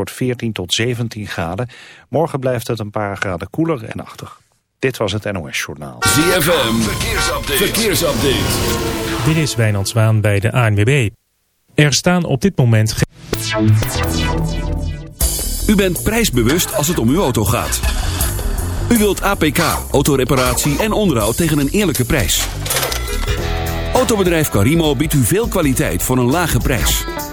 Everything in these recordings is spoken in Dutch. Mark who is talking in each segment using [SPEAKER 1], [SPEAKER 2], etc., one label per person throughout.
[SPEAKER 1] wordt 14 tot 17 graden. Morgen blijft het een paar graden koeler en achtig. Dit was het NOS Journaal.
[SPEAKER 2] ZFM, verkeersupdate. verkeersupdate.
[SPEAKER 3] Dit is Wijnand Zwaan bij de ANWB. Er staan op dit moment geen...
[SPEAKER 2] U bent prijsbewust als het om uw auto gaat. U wilt APK, autoreparatie en onderhoud tegen een eerlijke prijs. Autobedrijf Carimo biedt u veel kwaliteit voor een lage prijs.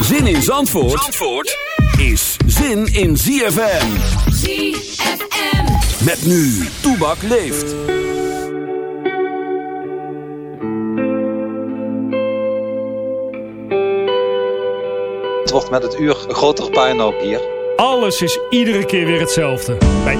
[SPEAKER 2] Zin in Zandvoort, Zandvoort is zin in ZFM.
[SPEAKER 4] ZFM.
[SPEAKER 2] Met nu, Toebak leeft.
[SPEAKER 5] Het wordt met het uur een grotere puinhoop hier.
[SPEAKER 3] Alles is iedere keer weer hetzelfde. Bij...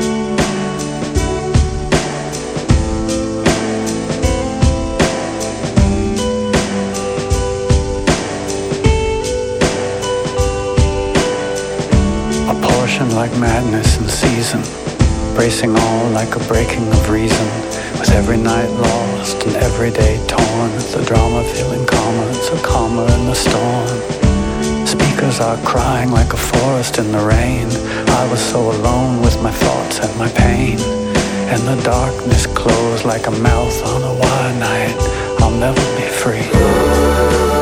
[SPEAKER 6] like madness in season, bracing all like a breaking of reason. With every night lost and every day torn, the drama feeling calmer, so calmer in the storm. Speakers are crying like a forest in the rain. I was so alone with my thoughts and my pain. And the darkness closed like a mouth on a wide night. I'll never be free.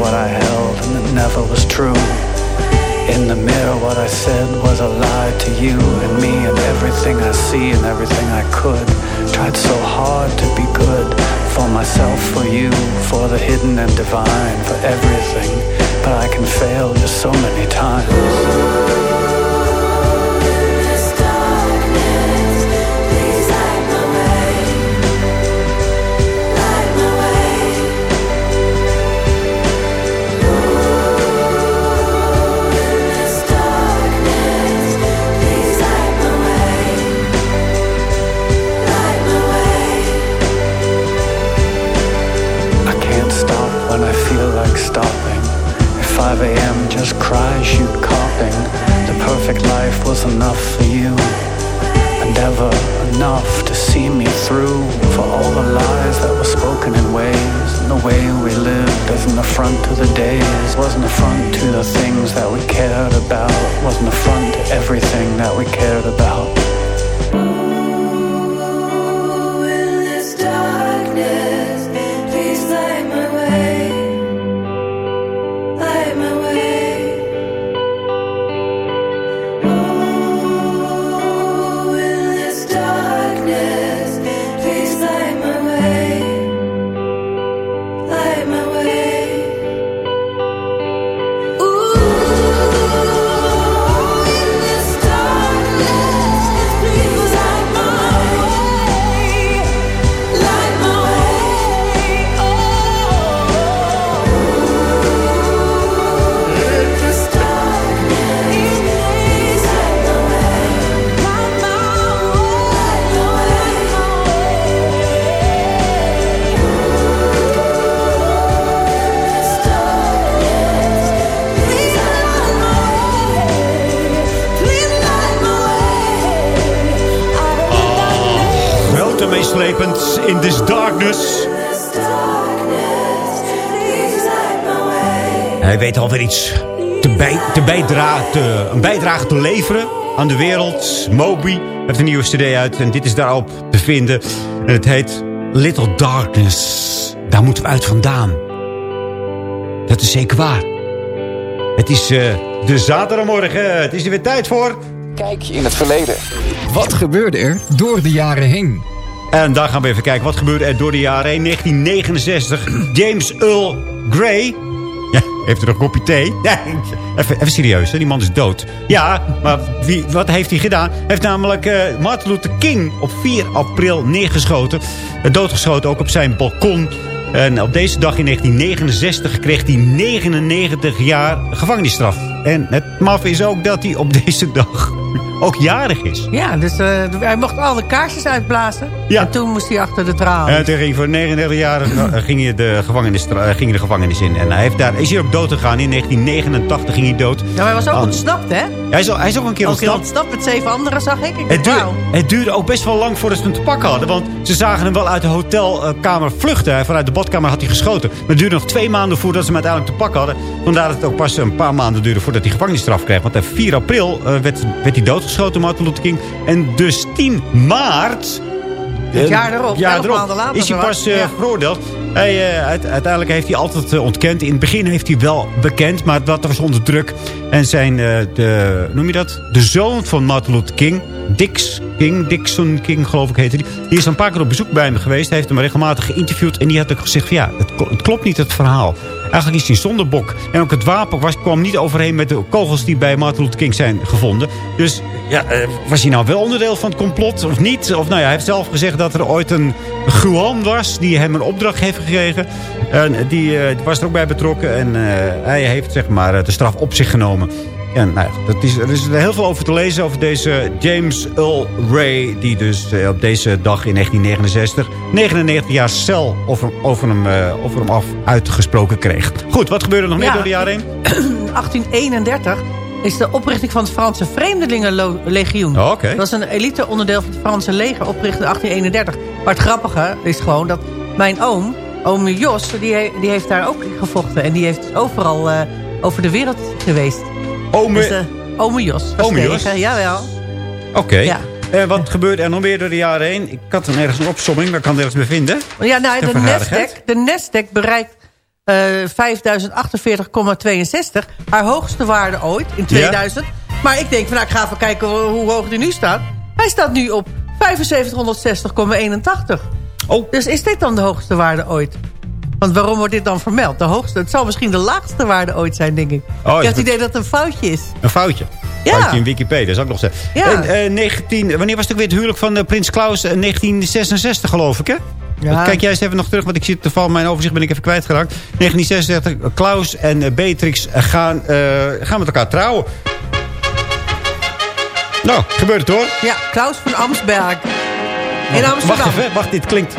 [SPEAKER 6] What I held and it never was true. In the mirror, what I said was a lie to you and me and everything I see and everything I could. Tried so hard to be good for myself, for you, for the hidden and divine, for everything. But I can fail just so many times. 5 a.m. just cry, shoot coughing. The perfect life was enough for you. And never enough to see me through. For all the lies that were spoken in ways. And the way we lived as an affront to the days. Wasn't affront to the things that we cared about. Wasn't affront to everything that we cared about.
[SPEAKER 7] Meeslepend in this darkness. Hij weet alweer iets te, bij, te bijdragen, te, een bijdrage te leveren aan de wereld. Moby heeft een nieuwe cd uit en dit is daarop te vinden. En het heet Little Darkness. Daar moeten we uit vandaan. Dat is zeker waar. Het is uh, de zaterdagmorgen. Het is er weer tijd voor...
[SPEAKER 8] Kijk in het verleden. Wat gebeurde er door de jaren heen?
[SPEAKER 7] En daar gaan we even kijken. Wat gebeurde er door de jaren heen? 1969. James Earl Grey. Ja, heeft er een kopje thee? Nee, even, even serieus, hè? die man is dood. Ja, maar wie, wat heeft hij gedaan? Hij heeft namelijk uh, Martin Luther King op 4 april neergeschoten. Uh, doodgeschoten ook op zijn balkon. En op deze dag in 1969 kreeg hij 99 jaar gevangenisstraf. En het maf is ook dat hij op deze dag ook jarig is.
[SPEAKER 9] Ja, dus uh, hij mocht al de kaarsjes uitblazen. Ja. En toen moest hij achter de tralies.
[SPEAKER 7] En toen ging voor 39 jaar ging hij de gevangenis, ging de gevangenis in. En hij heeft daar, is hier ook dood gegaan. In 1989 ging hij dood.
[SPEAKER 9] Ja, hij was ook ontsnapt, hè?
[SPEAKER 7] Hij is, hij is ook een keer
[SPEAKER 9] ook
[SPEAKER 7] ontsnapt.
[SPEAKER 9] ontsnapt met zeven anderen, zag ik. ik
[SPEAKER 7] het, duurde, het duurde ook best wel lang voordat ze hem te pakken hadden. Want ze zagen hem wel uit de hotelkamer vluchten. Vanuit de badkamer had hij geschoten. Maar het duurde nog twee maanden voordat ze hem uiteindelijk te pakken hadden. Vandaar dat het ook pas een paar maanden duurde voordat hij gevangenisstraf kreeg. Want op 4 april uh, werd, werd hij doodgeschoten, Martin Luther King. En dus 10 maart...
[SPEAKER 9] Het jaar erop,
[SPEAKER 7] jaar erop
[SPEAKER 9] maanden later
[SPEAKER 7] is hij pas uh, ja. veroordeeld. Hij, uh, uiteindelijk heeft hij altijd uh, ontkend. In het begin heeft hij wel bekend, maar dat was onder druk. En zijn, de, noem je dat? De zoon van Martin Luther King, Dix King, Dixon King geloof ik heette die. Die is een paar keer op bezoek bij hem geweest. Hij heeft hem regelmatig geïnterviewd. En die had ook gezegd, ja, het, het klopt niet het verhaal. Eigenlijk is hij een zondebok. En ook het wapen was, kwam niet overeen met de kogels die bij Martin Luther King zijn gevonden. Dus ja, was hij nou wel onderdeel van het complot of niet? Of nou ja, hij heeft zelf gezegd dat er ooit een Juan was die hem een opdracht heeft gekregen. En die uh, was er ook bij betrokken. En uh, hij heeft zeg maar de straf op zich genomen. En nou, dat is, er is heel veel over te lezen over deze James Earl Ray... die dus uh, op deze dag in 1969 99 jaar cel over, over, hem, uh, over hem af uitgesproken kreeg. Goed, wat gebeurde er nog meer
[SPEAKER 9] Ja.
[SPEAKER 7] door de jaren heen?
[SPEAKER 9] 1831 is de oprichting van het Franse Vreemdelingenlegioen.
[SPEAKER 7] Oh.
[SPEAKER 9] Dat was een elite onderdeel van het Franse leger, opgericht in 1831. Maar het grappige is gewoon dat mijn oom, oom Jos, die, die heeft daar ook gevochten. En die heeft dus overal eh, over de wereld geweest.
[SPEAKER 7] Ome,
[SPEAKER 9] Dus, eh, ome Jos.
[SPEAKER 7] Ome Jos?
[SPEAKER 9] Jawel.
[SPEAKER 7] Oké.
[SPEAKER 9] Ja.
[SPEAKER 7] Eh, wat gebeurde er nog meer door de jaren heen? Ik had er nergens een opsomming, maar ik kan het ergens bevinden.
[SPEAKER 9] Ja, nou, de. Nasdaq, de Nasdaq bereikt eh 5048,62. Haar hoogste waarde ooit in 2000. Maar ik denk, van, nou, ik ga even kijken hoe hoe hoog die nu staat. Hij staat nu op 7560,81.
[SPEAKER 7] Oh.
[SPEAKER 9] Dus is dit dan de hoogste waarde ooit? Want waarom wordt dit dan vermeld? De hoogste, het zal misschien de laagste waarde ooit zijn, denk ik.
[SPEAKER 7] Oh,
[SPEAKER 9] ik heb het idee dat het een foutje is.
[SPEAKER 7] Een foutje.
[SPEAKER 9] Ja.
[SPEAKER 7] Foutje in Wikipedia, zou ik nog zeggen.
[SPEAKER 9] Ja.
[SPEAKER 7] En, eh, 19, wanneer was het ook weer het huwelijk van eh, Prins Klaus? Eh, 1966 geloof ik, hè?
[SPEAKER 9] Ja.
[SPEAKER 7] Kijk jij eens even nog terug, want ik zie het van mijn overzicht ben ik even kwijtgeraakt. 1966, Klaus en eh, Beatrix gaan, eh, gaan met elkaar trouwen. Nou, gebeurt het hoor.
[SPEAKER 9] Ja, Klaus van Amsberg. In
[SPEAKER 7] Wacht
[SPEAKER 9] Amsterdam.
[SPEAKER 7] even, wacht, dit klinkt...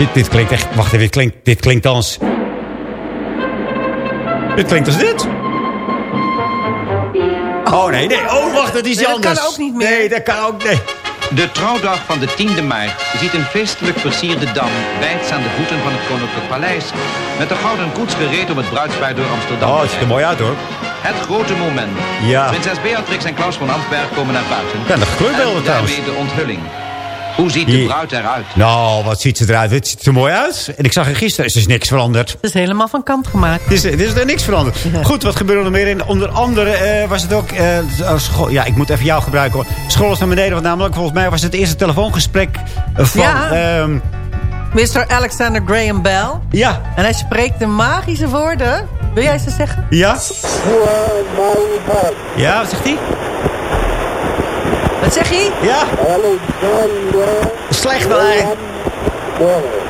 [SPEAKER 7] Dit, dit klinkt echt... Wacht even, dit klinkt, dit klinkt als... Dit klinkt als dit. Oh nee, nee. Oh, wacht, dat is
[SPEAKER 9] Nee, dat
[SPEAKER 7] anders.
[SPEAKER 9] kan ook niet meer.
[SPEAKER 7] Nee, dat kan ook... Nee.
[SPEAKER 10] De trouwdag van de 10e maart ziet een feestelijk versierde dam wijds aan de voeten van het Koninklijk Paleis. Met de gouden koets gereed om het bruidspaar door Amsterdam
[SPEAKER 7] Oh, het ziet er mooi uit hoor.
[SPEAKER 10] Het grote moment.
[SPEAKER 7] Ja.
[SPEAKER 10] Prinses Beatrix en Klaus van Amsberg komen naar buiten.
[SPEAKER 7] Ja, de
[SPEAKER 10] en
[SPEAKER 7] trouwens.
[SPEAKER 10] daarmee de onthulling. Hoe ziet de
[SPEAKER 7] Die-
[SPEAKER 10] bruid eruit?
[SPEAKER 7] Nou, wat ziet ze eruit? Het ziet er mooi uit. En ik zag er gisteren, is dus niks veranderd.
[SPEAKER 9] Het is helemaal van kant gemaakt.
[SPEAKER 7] Het is, het is er niks veranderd. Goed, wat gebeurde er meer in? Onder andere eh, was het ook... eh, school, ja, ik moet even jou gebruiken hoor. School is naar beneden, want namelijk volgens mij was het eerste telefoongesprek van...
[SPEAKER 9] Ja.
[SPEAKER 7] ehm,
[SPEAKER 9] Mr. Alexander Graham Bell.
[SPEAKER 7] ja,
[SPEAKER 9] En hij spreekt de magische woorden. Wil jij ze zeggen?
[SPEAKER 7] ja. Ja, wat zegt hij?
[SPEAKER 9] Wat zeg je?
[SPEAKER 7] Ja. Slecht maar.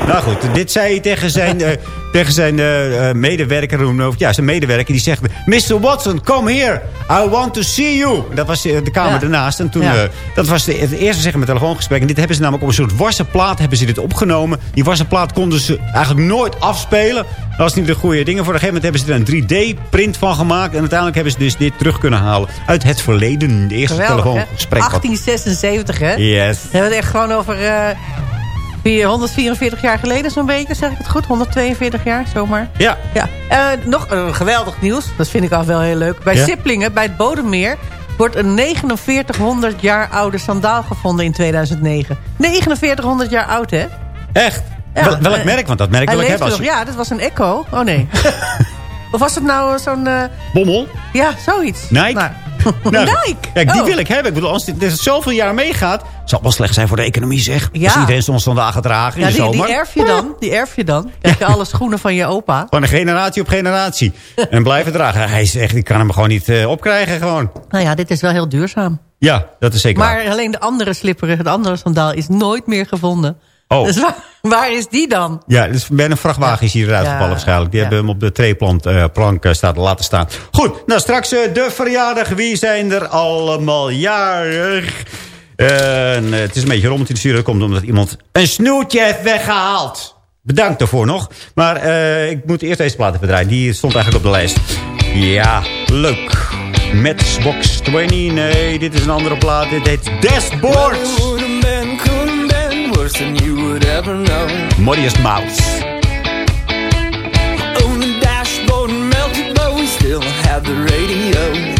[SPEAKER 7] Nou goed, dit zei hij tegen zijn, eh, tegen zijn eh, medewerker. Ja, zijn medewerker. Die zegt, Mr. Watson, come here. I want to see you. Dat was de kamer
[SPEAKER 9] Ja.
[SPEAKER 7] ernaast. En toen,
[SPEAKER 9] Ja.
[SPEAKER 7] dat was de, het eerste zeggen met telefoongesprek. En dit hebben ze namelijk op een soort wassenplaat hebben ze dit opgenomen. Die wassenplaat konden ze eigenlijk nooit afspelen. Dat was niet de goede dingen. Voor een gegeven moment hebben ze er een 3D-print van gemaakt. En uiteindelijk hebben ze dus dit terug kunnen halen. Uit het verleden. De eerste
[SPEAKER 9] Geweldig,
[SPEAKER 7] telefoongesprek. wat-
[SPEAKER 9] 1876, hè?
[SPEAKER 7] Yes.
[SPEAKER 9] We hebben het echt gewoon over... Vier- 144 jaar geleden zo'n beetje, zeg ik het goed? 142 jaar, zomaar.
[SPEAKER 7] Ja.
[SPEAKER 9] ja. Eh, nog een geweldig nieuws, dat vind ik al wel heel leuk. Bij
[SPEAKER 7] Ja?
[SPEAKER 9] Siplingen, bij het Bodemmeer... wordt een 4900 jaar oude sandaal gevonden in 2009. 4900 jaar oud, hè?
[SPEAKER 7] Echt?
[SPEAKER 9] Ja,
[SPEAKER 7] Wel- welk merk? Want dat merk wil ik hebben. Als...
[SPEAKER 9] Ja, dat was een Echo. Oh nee. of was het nou eh, zo'n... eh,
[SPEAKER 7] Bommel?
[SPEAKER 9] ja, zoiets.
[SPEAKER 7] Nike?
[SPEAKER 9] Nou,
[SPEAKER 7] Nou. Kijk, die
[SPEAKER 9] Oh.
[SPEAKER 7] wil ik hebben. Ik bedoel, als dit, dit zoveel jaar meegaat... zal wel slecht zijn voor de economie, zeg.
[SPEAKER 9] Ja.
[SPEAKER 7] Als iedereen soms vandaag gaat dragen in de
[SPEAKER 9] die,
[SPEAKER 7] zomer.
[SPEAKER 9] die erf je dan. Die erf je dan. Krijg je alle schoenen van je opa.
[SPEAKER 7] Van een generatie op generatie. en blijven dragen. Hij zegt, ik kan hem gewoon niet eh, opkrijgen gewoon.
[SPEAKER 9] Nou ja, dit is wel heel duurzaam.
[SPEAKER 7] Ja, dat is zeker waar.
[SPEAKER 9] Maar alleen de andere slipper, het andere sandaal, is nooit meer gevonden.
[SPEAKER 7] Oh.
[SPEAKER 9] Dus waar, waar is die dan?
[SPEAKER 7] Ja, dus bij een vrachtwagen is hij eruit
[SPEAKER 9] Ja.
[SPEAKER 7] gevallen waarschijnlijk. Die
[SPEAKER 9] Ja.
[SPEAKER 7] hebben hem op de treeplank eh, plank, eh, staat laten staan. Goed, nou straks eh, de verjaardag. Wie zijn er allemaal jarig? Eh, het is een beetje rommel in de studio. Dat komt omdat iemand een snoetje heeft weggehaald. Bedankt daarvoor nog. Maar eh, ik moet eerst deze plaat even draaien. Die stond eigenlijk op de lijst. Ja, leuk. Matchbox 20. Nee, dit is een andere plaat. Dit heet Dashboards. Modest Mouse.
[SPEAKER 11] On the dashboard melted, but we still have the radio.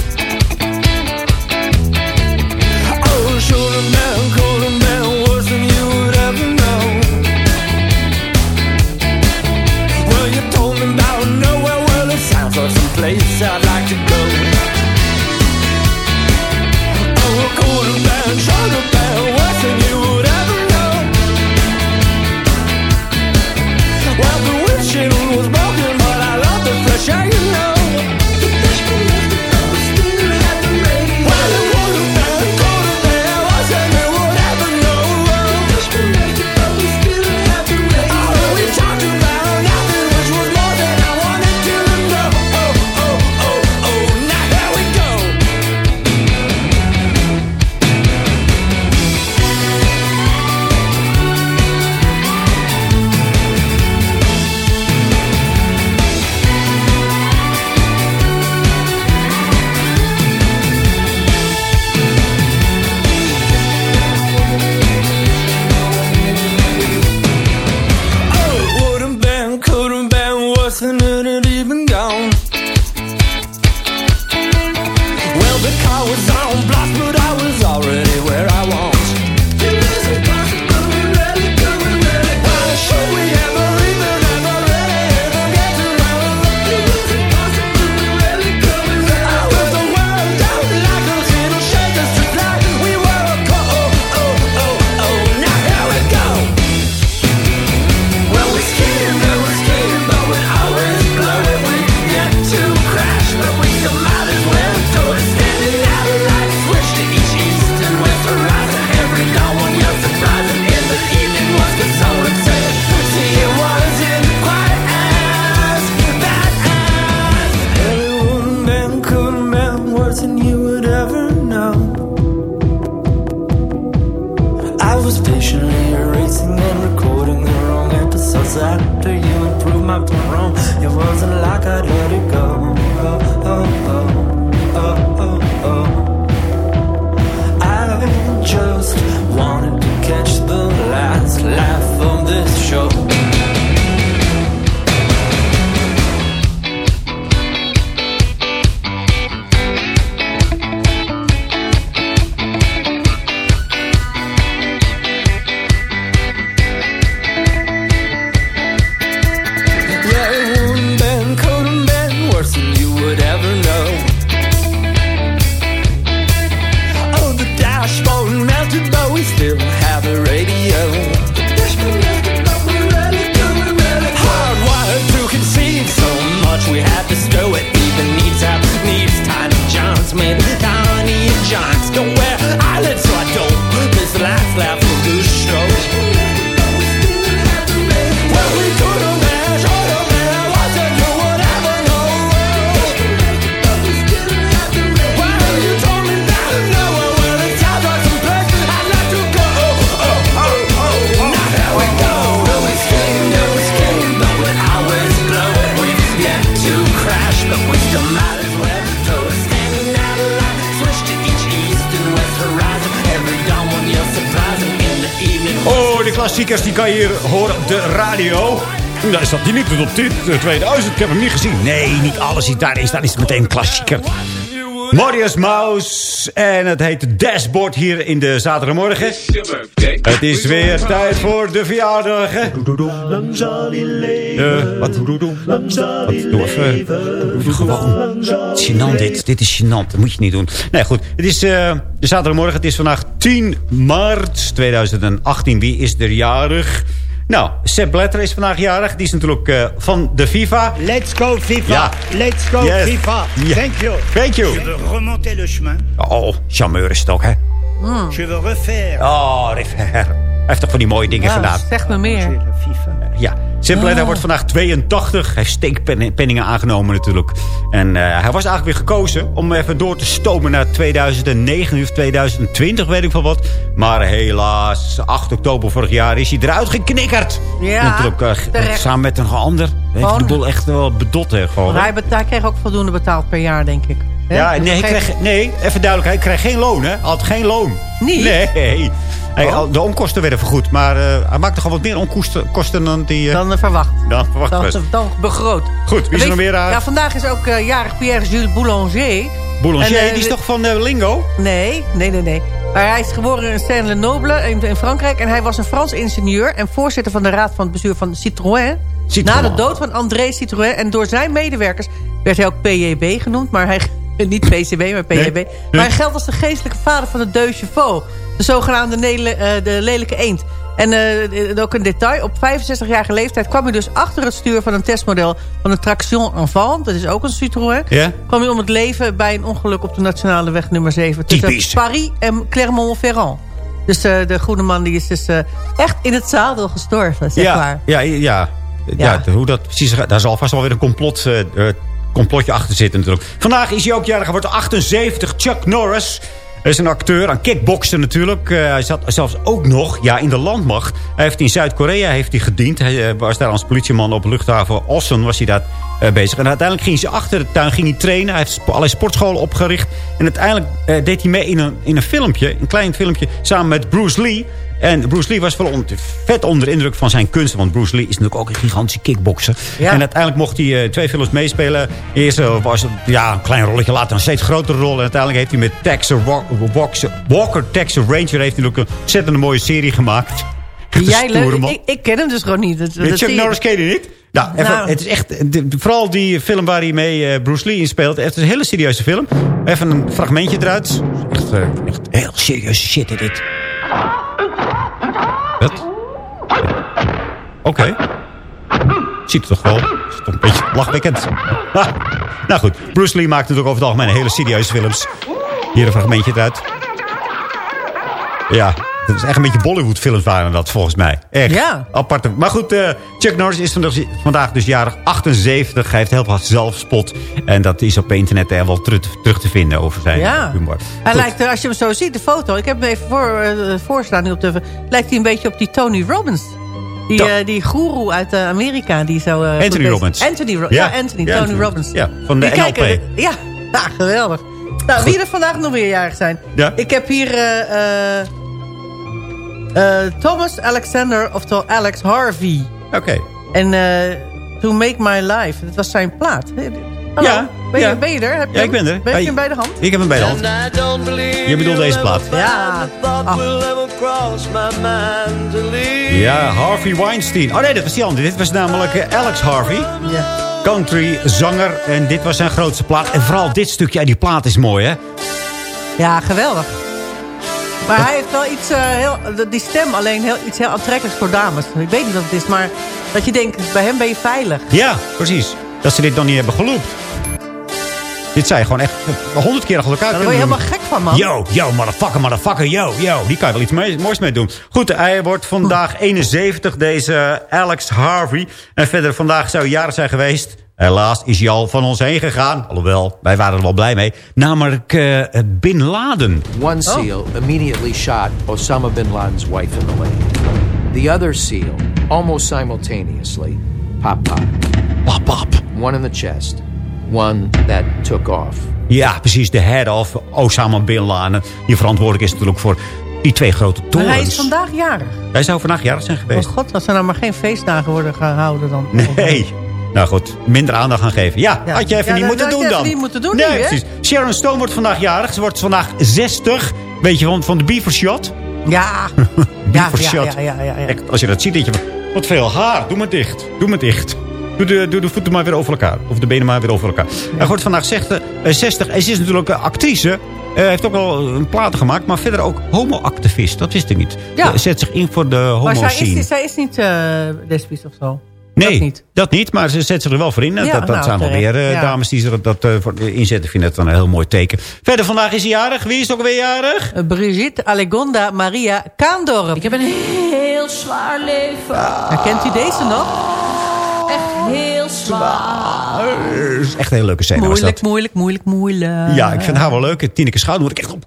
[SPEAKER 7] 2000? Ik heb hem niet gezien. Nee, niet alles is is. Is meteen een klassieker. Marius Maus. En het heet Dashboard hier in de zaterdagmorgen. Het is weer tijd voor de verjaardag. Eh, wat? Doe even. Gewoon. Gênant dit. Dit is gênant. Dat moet je niet doen. Nee, goed. Het is eh, de zaterdagmorgen. Het is vandaag 10 maart 2018. Wie is er jarig? Nou, Sepp Blatter is vandaag jarig. Die is natuurlijk eh, van de FIFA.
[SPEAKER 12] Let's go FIFA.
[SPEAKER 7] Ja.
[SPEAKER 12] Let's go
[SPEAKER 7] Yes.
[SPEAKER 12] FIFA. Thank you.
[SPEAKER 7] Thank you.
[SPEAKER 12] Je veux remonter le chemin.
[SPEAKER 7] Oh, charmeur is het ook, hè?
[SPEAKER 12] Je veux refaire.
[SPEAKER 7] Oh, River. Heeft toch van die mooie dingen
[SPEAKER 9] Ja,
[SPEAKER 7] gedaan.
[SPEAKER 9] zeg me meer.
[SPEAKER 7] Ja, Sepp Blatter wordt vandaag 82. Hij heeft steekpenningen aangenomen natuurlijk. En eh, hij was eigenlijk weer gekozen om even door te stomen naar 2009 of 2020, weet ik van wat. Maar helaas, 8 oktober vorig jaar is hij eruit geknikkerd.
[SPEAKER 9] Ja,
[SPEAKER 7] Natuurlijk, eh, samen met een ander. Heeft de boel echt wel bedot, hè, gewoon.
[SPEAKER 9] Maar hij, hij kreeg ook voldoende betaald per jaar, denk ik. Hè?
[SPEAKER 7] Ja, nee, hij kreeg, nee, even duidelijk. Hij kreeg geen loon, hè? Had geen loon.
[SPEAKER 9] Niet?
[SPEAKER 7] Nee. Hij-
[SPEAKER 9] Oh.
[SPEAKER 7] De onkosten werden vergoed. Maar eh, hij maakte gewoon wat meer onkosten kosten dan die... eh,
[SPEAKER 9] Dan eh, verwacht.
[SPEAKER 7] dan verwacht
[SPEAKER 9] Dan, dan begroot.
[SPEAKER 7] Goed, wie is er nog meer aan?
[SPEAKER 9] Ja, vandaag is ook jarig Pierre-Jules Boulanger.
[SPEAKER 7] Boulanger,
[SPEAKER 9] En,
[SPEAKER 7] die is toch van Lingo?
[SPEAKER 9] Nee, nee, nee, nee. Maar hij is geboren in Saint-Lenoble in, in Frankrijk. En hij was een Frans ingenieur en voorzitter van de raad van het bestuur van Citroën.
[SPEAKER 7] Citroën.
[SPEAKER 9] Na de dood van André Citroën. En door zijn medewerkers werd hij ook PJB genoemd. Maar hij, niet PCB, maar.
[SPEAKER 7] Nee.
[SPEAKER 9] Maar hij geldt als de geestelijke vader van de Deux Chevaux. De zogenaamde nele- eh, de lelijke eend. En eh, ook een detail. Op 65-jarige leeftijd kwam hij dus achter het stuur van een testmodel van een Traction Enfant. Dat is ook een Citroën.
[SPEAKER 7] Ja?
[SPEAKER 9] Kwam hij om het leven bij een ongeluk op de nationale weg nummer 7. Tussen
[SPEAKER 7] Typisch.
[SPEAKER 9] Paris en Clermont-Ferrand. Dus eh, de goede man die is dus eh, echt in het zadel gestorven, zeg
[SPEAKER 7] ja,
[SPEAKER 9] maar.
[SPEAKER 7] ja, ja, ja.
[SPEAKER 9] Ja.
[SPEAKER 7] hoe dat precies gaat, daar zal vast wel weer een complot, eh, eh, complotje achter zitten natuurlijk. Vandaag is hij ook jarig, hij wordt 78. Chuck Norris is een acteur, aan kickboksen natuurlijk. Eh, hij zat zelfs ook nog ja, in de landmacht. Hij heeft in Zuid-Korea heeft hij gediend. Hij eh, was daar als politieman op luchthaven Ossen was hij daar eh, bezig. En uiteindelijk ging hij achter de tuin ging hij trainen. Hij heeft allerlei sportscholen opgericht. En uiteindelijk deed hij mee in een, in een filmpje, een klein filmpje, samen met Bruce Lee. En Bruce Lee was wel on- vet onder de indruk van zijn kunst. Want Bruce Lee is natuurlijk ook een gigantische kickbokser.
[SPEAKER 9] Ja.
[SPEAKER 7] En uiteindelijk mocht hij eh, twee films meespelen. Eerst eh, was het ja, een klein rolletje, later een steeds grotere rol. En uiteindelijk heeft hij met Texas Wa- Walker, Walker Texas Ranger... heeft hij ook een ontzettend mooie serie gemaakt.
[SPEAKER 9] Jij leuk. Ik, ik ken hem dus gewoon niet. Dat, dat
[SPEAKER 7] Chuck. Norris ken je niet? Nou, even,
[SPEAKER 9] Nou.
[SPEAKER 7] het is echt... de- vooral die film waar hij mee eh, Bruce Lee in speelt. Het is een hele serieuze film. Even een fragmentje eruit. Echt, echt heel serieuze shit, dit. Oké. Ziet het toch wel. Is toch een beetje lachwekkend. Nou goed, Bruce Lee maakt natuurlijk over het algemeen hele serieuze films. Hier een fragmentje eruit. Ja, dat is echt een beetje Bollywood films waren dat volgens mij. Echt.
[SPEAKER 9] Ja.
[SPEAKER 7] Aparte. Maar goed, eh, Chuck Norris is vandaag, dus jarig 78. Hij heeft heel veel zelfspot. En dat is op internet er wel terug, terug te vinden over zijn
[SPEAKER 9] Ja.
[SPEAKER 7] humor.
[SPEAKER 9] Hij
[SPEAKER 7] Goed.
[SPEAKER 9] lijkt, er, als je hem zo ziet, de foto. Ik heb hem even voor, eh, voorstaan nu op de... Lijkt hij een beetje op die Tony Robbins. Die,
[SPEAKER 7] To-
[SPEAKER 9] eh, die goeroe uit eh, Amerika. Die zo, eh,
[SPEAKER 7] Anthony Robbins.
[SPEAKER 9] Anthony, Ro-
[SPEAKER 7] Ja.
[SPEAKER 9] ja. Anthony.
[SPEAKER 7] Ja,
[SPEAKER 9] Tony
[SPEAKER 7] Anthony.
[SPEAKER 9] Robbins.
[SPEAKER 7] Ja, van de
[SPEAKER 9] Die
[SPEAKER 7] NLP.
[SPEAKER 9] kijken- ja, ja, geweldig. Nou, wie er vandaag nog weer jarig zijn.
[SPEAKER 7] Ja.
[SPEAKER 9] Ik heb hier eh, eh, eh, Thomas Alexander, oftewel Alex Harvey.
[SPEAKER 7] Oké.
[SPEAKER 9] En eh, To Make My Life. Dat was zijn plaat. Hallo,
[SPEAKER 7] Ja,
[SPEAKER 9] ben, je,
[SPEAKER 7] ja.
[SPEAKER 9] ben je er? Heb je
[SPEAKER 7] Ja, ik ben er.
[SPEAKER 9] Ben je hem bij de hand?
[SPEAKER 7] Ik heb hem bij de hand. Je bedoelt deze plaat.
[SPEAKER 9] Ja. Ah.
[SPEAKER 7] Ja, Harvey Weinstein. Oh nee, dat was die andere. Dit was namelijk eh, Alex Harvey.
[SPEAKER 9] Ja.
[SPEAKER 7] Country zanger. En dit was zijn grootste plaat. En vooral dit stukje. Ja, die plaat is mooi, hè?
[SPEAKER 9] Ja, geweldig. Maar hij heeft wel iets, eh, heel, die stem alleen heel, iets heel aantrekkelijks voor dames. Ik weet niet wat het is, maar dat je denkt, bij hem ben je veilig.
[SPEAKER 7] Ja, precies. Dat ze dit nog niet hebben geloopt. Dit zei je gewoon echt honderd keer achter elkaar.
[SPEAKER 9] Daar word je helemaal gek van, man.
[SPEAKER 7] Yo, yo, motherfucker, motherfucker, yo, yo. Die kan je wel iets mee- moois mee doen. Goed, hij wordt vandaag 71, deze Alex Harvey. En verder, vandaag zou hij jarig zijn geweest. Helaas is hij al van ons heen gegaan. Alhoewel, wij waren er wel blij mee. Namelijk eh, Bin Laden.
[SPEAKER 13] One SEAL immediately shot Osama bin Laden's wife in the leg. The other SEAL, almost simultaneously, pop pop.
[SPEAKER 7] Pop pop.
[SPEAKER 13] One in the chest, one that took off.
[SPEAKER 7] Ja, precies. De head of Osama Bin Laden. Die verantwoordelijk is natuurlijk voor Die twee grote
[SPEAKER 9] Maar
[SPEAKER 7] torens.
[SPEAKER 9] hij is vandaag jarig.
[SPEAKER 7] Hij zou vandaag jarig zijn
[SPEAKER 9] Oh
[SPEAKER 7] geweest.
[SPEAKER 9] god, als er nou maar geen feestdagen worden gehouden dan.
[SPEAKER 7] Nee. Nou goed, minder aandacht gaan geven. Ja,
[SPEAKER 9] Ja.
[SPEAKER 7] had je even
[SPEAKER 9] Ja,
[SPEAKER 7] niet moeten doen
[SPEAKER 9] had je
[SPEAKER 7] dan.
[SPEAKER 9] even niet moeten doen
[SPEAKER 7] nee,
[SPEAKER 9] nu,
[SPEAKER 7] precies. Sharon Stone wordt vandaag jarig. Ze wordt vandaag 60. Weet je, van, van de Beaver Shot.
[SPEAKER 9] Ja.
[SPEAKER 7] Beaver
[SPEAKER 9] ja,
[SPEAKER 7] Shot.
[SPEAKER 9] ja, ja, ja, ja.
[SPEAKER 7] Echt, als je dat ziet, denk je van, wat veel haar. Doe maar dicht. Doe maar dicht. Doe de, doe de voeten maar weer over elkaar. Of de benen maar weer over elkaar. Hij wordt vandaag 60. eh, 60. En ze is natuurlijk actrice. Hij heeft ook al een platen gemaakt. Maar verder ook homo-activist. Dat wist ik niet.
[SPEAKER 9] Ja.
[SPEAKER 7] Eh, Zet zich in voor de
[SPEAKER 9] Maar
[SPEAKER 7] homo-scene.
[SPEAKER 9] zij is, zij is niet eh lesbisch of zo.
[SPEAKER 7] Nee, dat niet. Maar ze zet zich er wel voor in.
[SPEAKER 9] Ja,
[SPEAKER 7] dat dat
[SPEAKER 9] nou,
[SPEAKER 7] zijn wel weer eh,
[SPEAKER 9] Ja.
[SPEAKER 7] dames die zich dat eh, inzetten. Ik vind dat dan een heel mooi teken. Verder vandaag is hij jarig. Wie is ook weer jarig?
[SPEAKER 9] Eh, Brigitte Allegonda Maria Kaandorp. Ik heb een
[SPEAKER 4] Heel zwaar leven.
[SPEAKER 9] Kent u deze nog?
[SPEAKER 4] Echt heel zwaar.
[SPEAKER 7] Dat is echt een hele leuke scène. was
[SPEAKER 9] Moeilijk,
[SPEAKER 7] dat.
[SPEAKER 9] moeilijk, moeilijk, moeilijk.
[SPEAKER 7] Ja, ik vind haar wel leuk. Tineke Schouder moet ik echt op.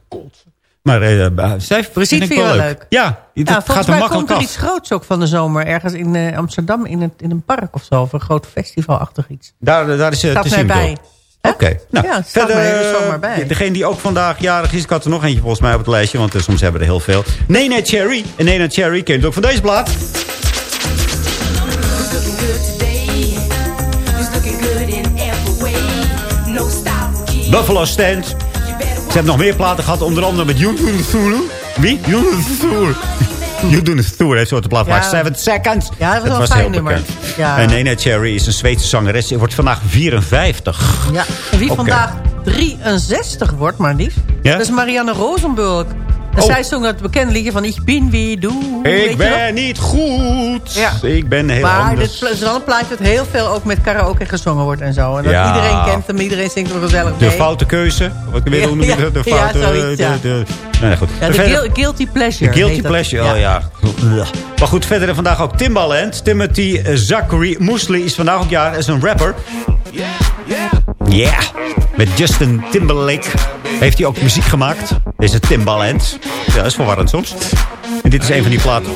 [SPEAKER 7] Maar eh zij vind ik
[SPEAKER 9] wel leuk?
[SPEAKER 7] Ja,
[SPEAKER 9] Ja,
[SPEAKER 7] dat
[SPEAKER 9] volgens
[SPEAKER 7] gaat er
[SPEAKER 9] mij
[SPEAKER 7] makkelijk
[SPEAKER 9] komt er iets groots ook van de zomer. Ergens in eh, Amsterdam in, het, in een park of zo. Of een groot festivalachtig iets.
[SPEAKER 7] Daar, daar is
[SPEAKER 9] Staat
[SPEAKER 7] te zien.
[SPEAKER 9] bij.
[SPEAKER 7] Oké. Nou,
[SPEAKER 9] Ja, het
[SPEAKER 7] verder,
[SPEAKER 9] er bij.
[SPEAKER 7] Degene die ook vandaag jarig is. Ik had er nog eentje volgens mij op het lijstje. Want soms hebben we er heel veel. Nena Cherry. En Nena Cherry kent ook van deze plaat. Buffalo Stand. Ze hebben nog meer platen gehad. Onder andere met Yunus Thulu. Wie? Yunus Thulu. Yunus Thulu heeft zo'n plaat gemaakt.
[SPEAKER 9] Ja.
[SPEAKER 7] Seven Seconds.
[SPEAKER 9] Ja, dat was wel een fijn nummer. Ja.
[SPEAKER 7] En Nena Cherry is een Zweedse zangeres. Ze wordt vandaag 54.
[SPEAKER 9] Ja. En wie vandaag 63 wordt, maar lief.
[SPEAKER 7] Ja?
[SPEAKER 9] Dat is Marianne Rosenburg. En
[SPEAKER 7] Oh.
[SPEAKER 9] zij zong dat bekende liedje van Ik bin wie du. weet
[SPEAKER 7] Ik ben niet goed.
[SPEAKER 9] Ja.
[SPEAKER 7] Ik ben heel
[SPEAKER 9] maar
[SPEAKER 7] anders.
[SPEAKER 9] dit pla- is wel een plaatje dat heel veel ook met karaoke gezongen wordt en zo. En dat
[SPEAKER 7] Ja.
[SPEAKER 9] iedereen kent hem, iedereen zingt hem gezellig
[SPEAKER 7] De
[SPEAKER 9] mee.
[SPEAKER 7] foute keuze. Wat ik
[SPEAKER 9] ja,
[SPEAKER 7] dat? De
[SPEAKER 9] ja,
[SPEAKER 7] foute...
[SPEAKER 9] zoiets, ja.
[SPEAKER 7] de, de, nee, goed.
[SPEAKER 9] Ja, de
[SPEAKER 7] Verder-
[SPEAKER 9] guilty pleasure.
[SPEAKER 7] De guilty pleasure, oh ja. Maar goed, verder vandaag ook Timbaland. Timothy Zachary Mosley is vandaag ook jaar. Is een rapper. Yeah. Met Justin Timberlake heeft hij ook muziek gemaakt. Deze Timbaland. Ja, dat is verwarrend soms. En dit is een van die platen.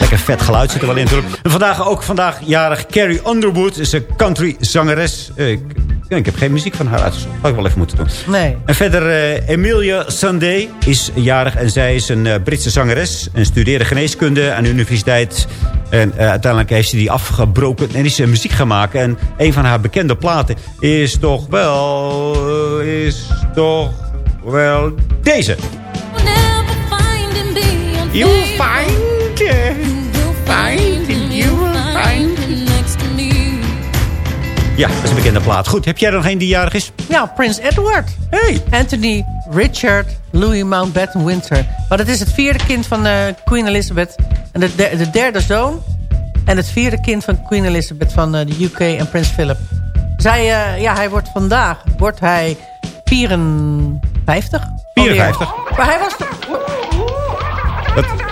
[SPEAKER 7] Lekker vet geluid zit er wel in natuurlijk. En vandaag ook vandaag jarig Carrie Underwood. Is een country zangeres. Eh, Ik, ik heb geen muziek van haar uitgezocht. Had ik wel even moeten doen.
[SPEAKER 9] Nee.
[SPEAKER 7] En verder eh, Emilia Sandé is jarig en zij is een eh, Britse zangeres. En studeerde geneeskunde aan de universiteit. En eh, uiteindelijk heeft ze die afgebroken en is ze muziek gaan maken. En een van haar bekende platen is toch wel... is toch wel deze. You find it. Find it. You will find Ja, dat is een bekende plaat. Goed, heb jij er nog een die jarig is?
[SPEAKER 9] Ja, Prins Edward.
[SPEAKER 7] Hey.
[SPEAKER 9] Anthony Richard Louis Mountbatten Windsor. Maar dat is het vierde kind van eh, Queen Elizabeth. En de, de derde zoon. En het vierde kind van Queen Elizabeth van eh, de UK en Prins Philip. Zij, eh, ja, hij wordt vandaag wordt hij 54.
[SPEAKER 7] 54.
[SPEAKER 9] alweer. Maar hij was,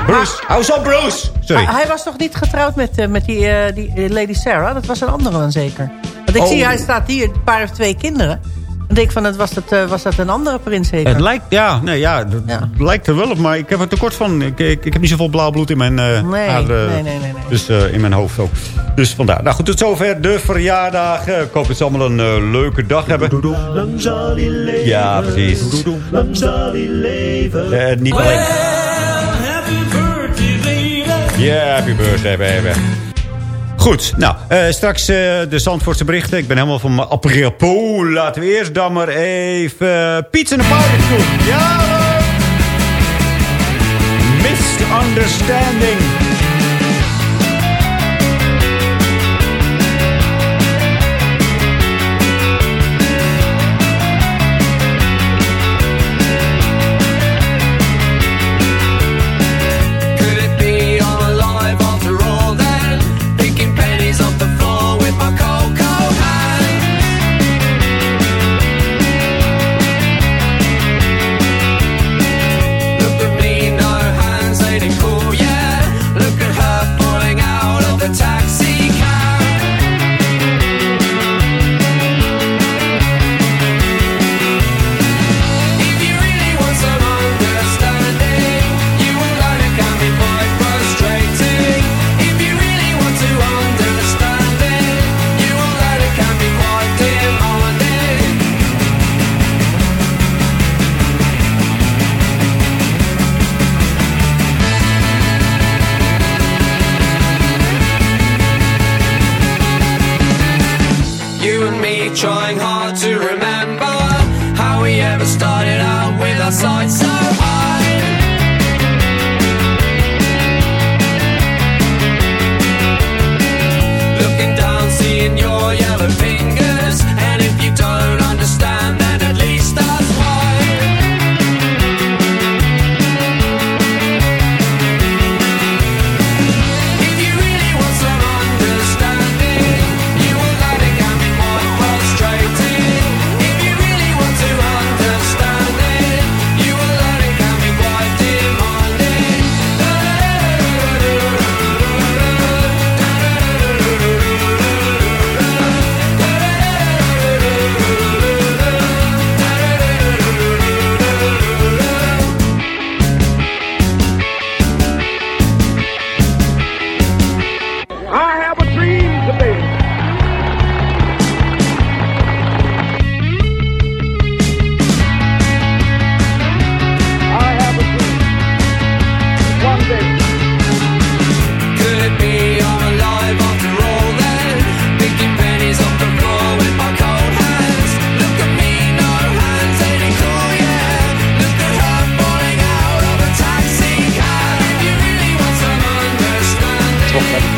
[SPEAKER 7] Bruce. Hou zo, Bruce. Sorry.
[SPEAKER 9] hij, hij was toch niet getrouwd met, eh, met die, eh, die eh, Lady Sarah? Dat was een andere dan zeker. Want ik
[SPEAKER 7] Oh.
[SPEAKER 9] zie, hij staat hier, het paar heeft twee kinderen. Dan denk ik van, dat was, dat, eh, was dat een andere prins zeker?
[SPEAKER 7] Het lijkt, ja, nee, ja, het lijkt er wel op, maar ik heb er tekort van. Ik, ik, ik heb niet zoveel blauw bloed in mijn, eh
[SPEAKER 9] Nee,
[SPEAKER 7] haar, eh,
[SPEAKER 9] nee, nee, nee, nee.
[SPEAKER 7] Dus eh, in mijn hoofd ook. Dus vandaar. Nou goed, tot zover de verjaardag. Ik hoop dat ze allemaal een leuke dag hebben.
[SPEAKER 11] Lang zal hij leven.
[SPEAKER 7] Ja, precies.
[SPEAKER 11] Lang zal hij leven.
[SPEAKER 7] Eh, niet alleen. Yeah, happy birthday, baby. Goed, nou, eh, straks eh, de Zandvoortse berichten. Ik ben helemaal van mijn apropos. Laten we eerst dan maar even pizza en een doen. Ja, leuk! Misunderstanding.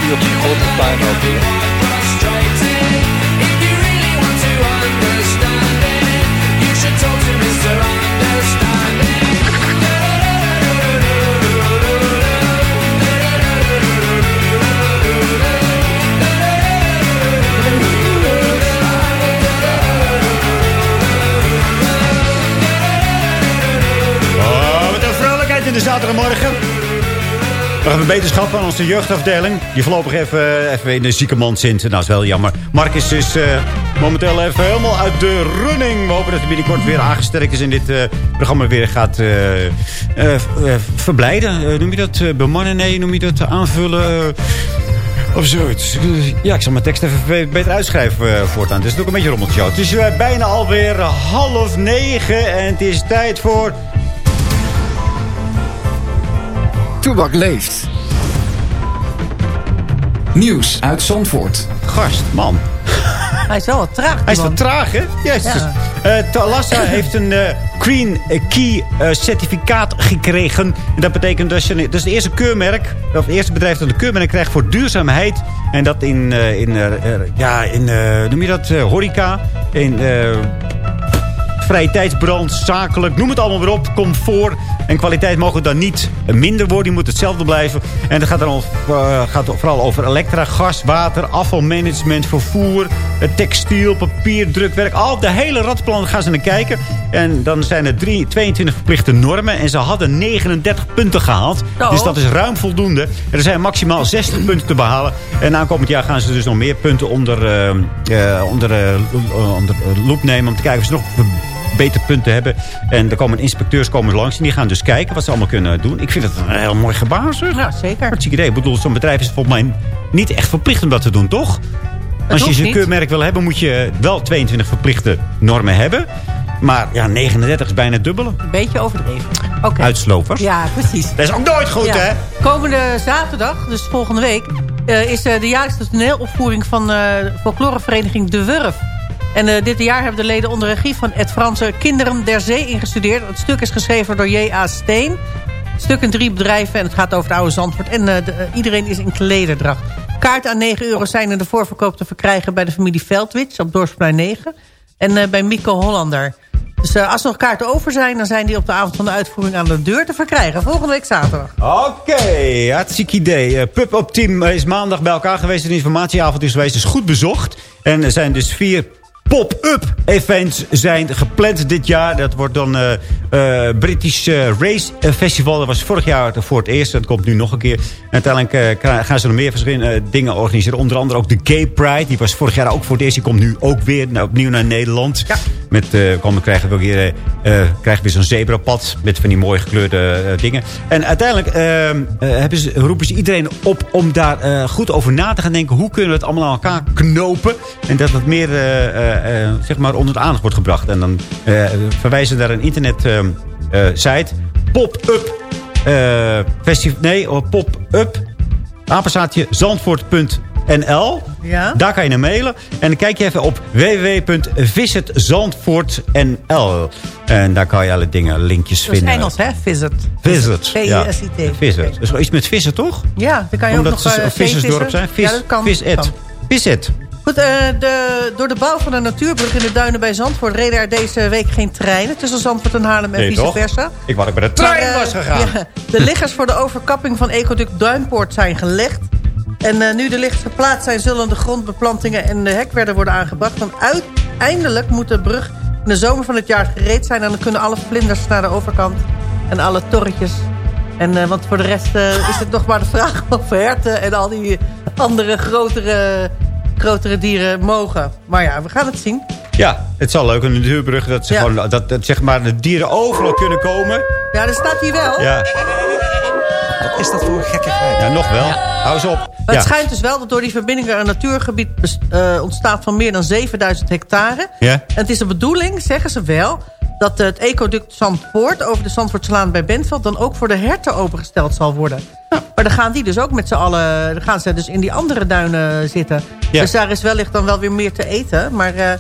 [SPEAKER 11] Understanding.
[SPEAKER 7] Oh, vrolijkheid in de zaterdagmorgen. We hebben wetenschap van onze jeugdafdeling. Die voorlopig even, even in de ziekemand zit. Nou, dat is wel jammer. Marcus is eh, momenteel even helemaal uit de running. We hopen dat hij binnenkort weer aangesterkt is... en dit eh, programma weer gaat eh, eh, eh, verblijden. Eh, noem je dat eh, bemannen? Nee, noem je dat aanvullen? eh, of zoiets. Ja, ik zal mijn tekst even be- beter uitschrijven eh, voortaan. Dus het is ook een beetje rommeltje. Het is eh, bijna alweer half negen. En het is tijd voor...
[SPEAKER 8] Toebak leeft. Nieuws uit Zandvoort.
[SPEAKER 7] Gast, man.
[SPEAKER 9] Hij is wel wat traag.
[SPEAKER 7] Hij is wat traag, hè? Jezus.
[SPEAKER 9] Ja.
[SPEAKER 7] Eh, Talassa heeft een eh, Green Key eh, certificaat gekregen. En dat betekent dat, je, dat is het eerste keurmerk, of het eerste bedrijf dat een keurmerk krijgt voor duurzaamheid. En dat in, eh, in, ja, in eh, noem je dat, eh, horeca, in eh, vrije tijdsbrand, zakelijk, noem het allemaal weer op. Comfort en kwaliteit mogen dan niet minder worden. Die moet hetzelfde blijven. En dat gaat dan al, eh, gaat vooral over elektra, gas, water, afvalmanagement, vervoer, textiel, papier, drukwerk. Al de hele radplan gaan ze naar kijken. En dan zijn er drie, 22 verplichte normen. En ze hadden 39 punten gehaald.
[SPEAKER 9] Zo.
[SPEAKER 7] Dus dat is ruim voldoende. Er zijn maximaal 60 punten te behalen. En aankomend jaar gaan ze dus nog meer punten onder, eh, onder, onder loep nemen. Om te kijken of ze nog beter punten hebben. En er komen inspecteurs komen langs. En die gaan dus kijken wat ze allemaal kunnen doen. Ik vind het een heel mooi gebaar, zeg.
[SPEAKER 9] Ja, zeker.
[SPEAKER 7] Hartstikke idee. Ik bedoel, zo'n bedrijf is volgens mij niet echt verplicht om dat te doen, toch? Als je zo'n keurmerk wil hebben, moet je wel 22 verplichte normen hebben. Maar ja, 39 is bijna het dubbele.
[SPEAKER 9] Een beetje overdreven. Oké.
[SPEAKER 7] Uitslopers.
[SPEAKER 9] Ja, precies.
[SPEAKER 7] Dat is ook nooit goed,
[SPEAKER 9] Ja.
[SPEAKER 7] hè?
[SPEAKER 9] Komende zaterdag, dus volgende week... eh, is eh, de jaarlijkse toneelopvoering van eh folklorevereniging De Wurf. En eh, dit jaar hebben de leden onder regie van Ed Franse... Kinderen der Zee ingestudeerd. Het stuk is geschreven door J.A. Steen. Het stuk in drie bedrijven en het gaat over het oude Zandvoort. En eh, eh, iedereen is in klederdracht. Kaarten aan 9 euro zijn in de voorverkoop te verkrijgen... bij de familie Veldwits op Dorpsplein 9. En bij Mico Hollander. Dus als er nog kaarten over zijn... dan zijn die op de avond van de uitvoering aan de deur te verkrijgen. Volgende week zaterdag.
[SPEAKER 7] Oké, hartstikke idee. Eh, Pub Up Team is maandag bij elkaar geweest. De informatieavond is geweest. is goed bezocht. En er zijn dus vier pop-up events zijn gepland dit jaar. Dat wordt dan eh, British eh, Race Festival. Dat was vorig jaar voor het eerst. Dat komt nu nog een keer. En uiteindelijk gaan ze nog meer verschillende dingen organiseren. Onder andere ook de Gay Pride. Die was vorig jaar ook voor het eerst. Die komt nu ook weer nou, opnieuw naar Nederland. Met, eh komen, krijgen we weer, krijgen we weer zo'n zebrapad. Met van die mooi gekleurde dingen. En uiteindelijk eh, eh, hebben ze, roepen ze iedereen op om daar goed over na te gaan denken. Hoe kunnen we het allemaal aan elkaar knopen? En dat het meer zeg maar onder de aandacht wordt gebracht. En dan eh, verwijzen ze naar een internet eh, eh, site. Pop-up eh, festival. Nee, oh, pop-up. Apenstaatje Zandvoort. NL.
[SPEAKER 9] Ja.
[SPEAKER 7] Daar kan je naar mailen. En dan kijk je even op www.visitzandvoort.nl. En daar kan je alle dingen, linkjes
[SPEAKER 9] Dat is
[SPEAKER 7] vinden.
[SPEAKER 9] Engels, hè? Visit.
[SPEAKER 7] Visit. ja.
[SPEAKER 9] V-I-S-I-T.
[SPEAKER 7] Dus iets met vissen, toch?
[SPEAKER 9] Ja, dan kan je
[SPEAKER 7] Omdat
[SPEAKER 9] ook nog
[SPEAKER 7] ze
[SPEAKER 9] eh,
[SPEAKER 7] een vissersdorp zijn. Vis,
[SPEAKER 9] Ja, dat kan.
[SPEAKER 7] Visit. Visit.
[SPEAKER 9] Goed, eh, de, door de bouw van de natuurbrug in de duinen bij Zandvoort... reden er deze week geen treinen tussen Zandvoort en Haarlem en
[SPEAKER 7] Nee,
[SPEAKER 9] vice
[SPEAKER 7] toch?
[SPEAKER 9] versa.
[SPEAKER 7] Ik wou ik bij de trein
[SPEAKER 9] Maar, eh,
[SPEAKER 7] was gegaan.
[SPEAKER 9] ja, de liggers voor de overkapping van Ecoduct Duinpoort zijn gelegd. En eh, nu de liggers geplaatst zijn... zullen de grondbeplantingen en de hekwerden worden aangebracht. Want uiteindelijk moet de brug in de zomer van het jaar gereed zijn... en dan kunnen alle vlinders naar de overkant en alle torretjes. En, want voor de rest is het nog maar de vraag of herten... en al die andere grotere, grotere dieren mogen. Maar ja, we gaan het zien.
[SPEAKER 7] Ja, het is al leuk. Een natuurbrug, dat, ze
[SPEAKER 9] Ja.
[SPEAKER 7] gewoon, dat, dat zeg maar, de dieren overal kunnen komen.
[SPEAKER 9] Ja, er staat hier wel.
[SPEAKER 7] Ja.
[SPEAKER 1] Wat is dat voor een gekkigheid?
[SPEAKER 7] Ja, nog wel. Hou eens op.
[SPEAKER 9] Maar
[SPEAKER 7] Ja.
[SPEAKER 9] het schijnt dus wel dat door die verbinding er een natuurgebied eh, ontstaat van meer dan 7000 hectare.
[SPEAKER 7] Ja.
[SPEAKER 9] En het is de bedoeling, zeggen ze wel, dat het ecoduct Zandvoort over de Zandvoortslaan bij Bentveld dan ook voor de herten opengesteld zal worden. Maar dan gaan die dus ook met z'n allen, dan gaan ze dus in die andere duinen zitten.
[SPEAKER 7] Ja.
[SPEAKER 9] Dus daar is wellicht dan wel weer meer te eten. Maar eh,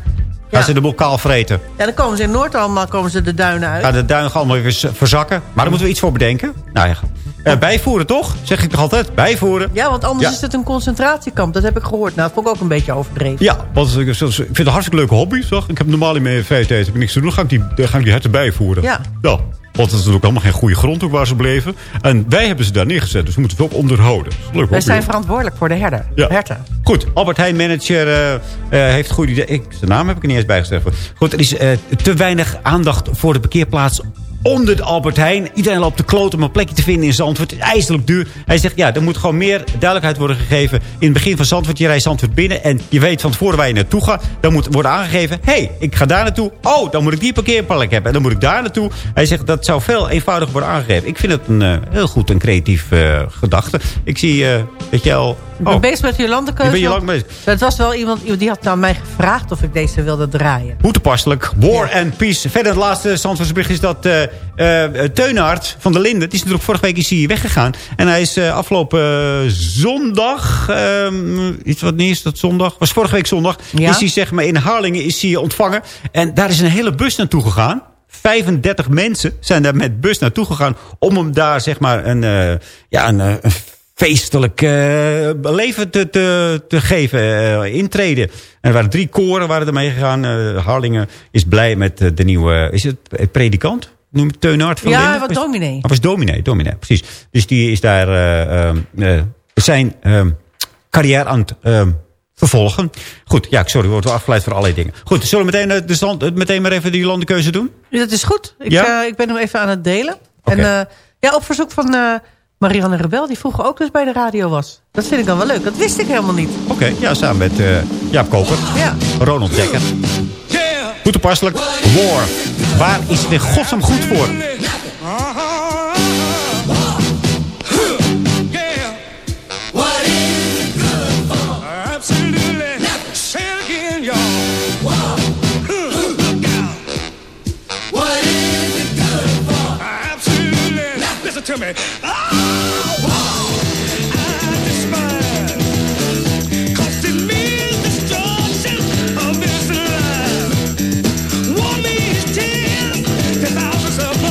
[SPEAKER 7] Gaan
[SPEAKER 9] ja.
[SPEAKER 7] ze de boel kaal vreten.
[SPEAKER 9] ja, dan komen ze in Noord allemaal komen ze de duinen uit.
[SPEAKER 7] Gaan de duinen allemaal weer verzakken. Maar daar moeten we iets voor bedenken. Nou ja. Eh, bijvoeren toch? Zeg ik toch altijd? Bijvoeren.
[SPEAKER 9] Ja, want anders
[SPEAKER 7] Ja.
[SPEAKER 9] is het een concentratiekamp. Dat heb ik gehoord. Nou, dat vond ik ook een beetje overdreven.
[SPEAKER 7] Ja, want ik, ik vind het een hartstikke leuke hobby. Zeg. Ik heb normaal in mijn vrije tijd heb ik niks te doen. Dan ga ik die, dan ga ik die herten bijvoeren.
[SPEAKER 9] Ja.
[SPEAKER 7] Ja, want het is natuurlijk allemaal geen goede grond ook waar ze bleven. En wij hebben ze daar neergezet. Dus we moeten het ook onderhouden. Leuk
[SPEAKER 9] Wij zijn verantwoordelijk voor de herden.
[SPEAKER 7] Ja.
[SPEAKER 9] herten.
[SPEAKER 7] Goed, Albert Heijn manager eh, heeft goed idee. Ik, zijn naam heb ik er niet eens bijgezet. Goed, er is eh, te weinig aandacht voor de parkeerplaats onder de Albert Heijn. Iedereen loopt de kloot om een plekje te vinden in Zandvoort. Het is ijselijk duur. Hij zegt, ja, er moet gewoon meer duidelijkheid worden gegeven. In het begin van Zandvoort, je rijdt Zandvoort binnen... en je weet van tevoren waar je naartoe gaat. Dan moet worden aangegeven, hé, hey, ik ga daar naartoe. Oh, dan moet ik die parkeerplek hebben. En dan moet ik daar naartoe. Hij zegt, dat zou veel eenvoudiger worden aangegeven. Ik vind het een eh, heel goed en creatief eh, gedachte. Ik zie eh, dat jij.
[SPEAKER 9] Ik ben bezig met
[SPEAKER 7] Je bent je lang bezig.
[SPEAKER 9] Het was wel iemand die had aan mij gevraagd of ik deze wilde draaien.
[SPEAKER 7] Hoe toepasselijk. War and Peace. Verder het laatste Zandvoortsbericht is dat uh, uh, Teunhard van der Linden... die is natuurlijk vorige week is hij weggegaan. En hij is uh, afgelopen zondag... Um, iets wat niet is dat zondag? Was vorige week zondag.
[SPEAKER 9] Ja.
[SPEAKER 7] Is hij zeg maar in Harlingen is hij ontvangen. En daar is een hele bus naartoe gegaan. 35 mensen zijn daar met bus naartoe gegaan... om hem daar zeg maar een, ja, een, een feestelijk uh, leven te, te, te geven, uh, intreden. En er waren drie koren waren ermee gegaan. Uh, Harlingen is blij met de nieuwe, is het predikant? Noem het Teunhard van
[SPEAKER 9] Ja, wat dominee.
[SPEAKER 7] Hij was dominee, dominee, precies. Dus die is daar uh, zijn carrière aan het vervolgen. Goed, ja, sorry, we worden afgeleid voor allerlei dingen. Goed, zullen we meteen, de stand, meteen maar even die landenkeuze doen?
[SPEAKER 9] Ja, dat is goed. Ik,
[SPEAKER 7] ja?
[SPEAKER 9] ik ben hem even aan het delen. Okay. En ja, op verzoek van... Marianne Rebel, die vroeger ook dus bij de radio was. Dat vind ik dan wel leuk. Dat wist ik helemaal niet.
[SPEAKER 7] Oké, okay, ja, samen met uh, Jaap Koper.
[SPEAKER 9] Ja.
[SPEAKER 7] Ronald Dekker. Goed toepasselijk. War. Waar is het in godsnaam goed voor?
[SPEAKER 11] to me. The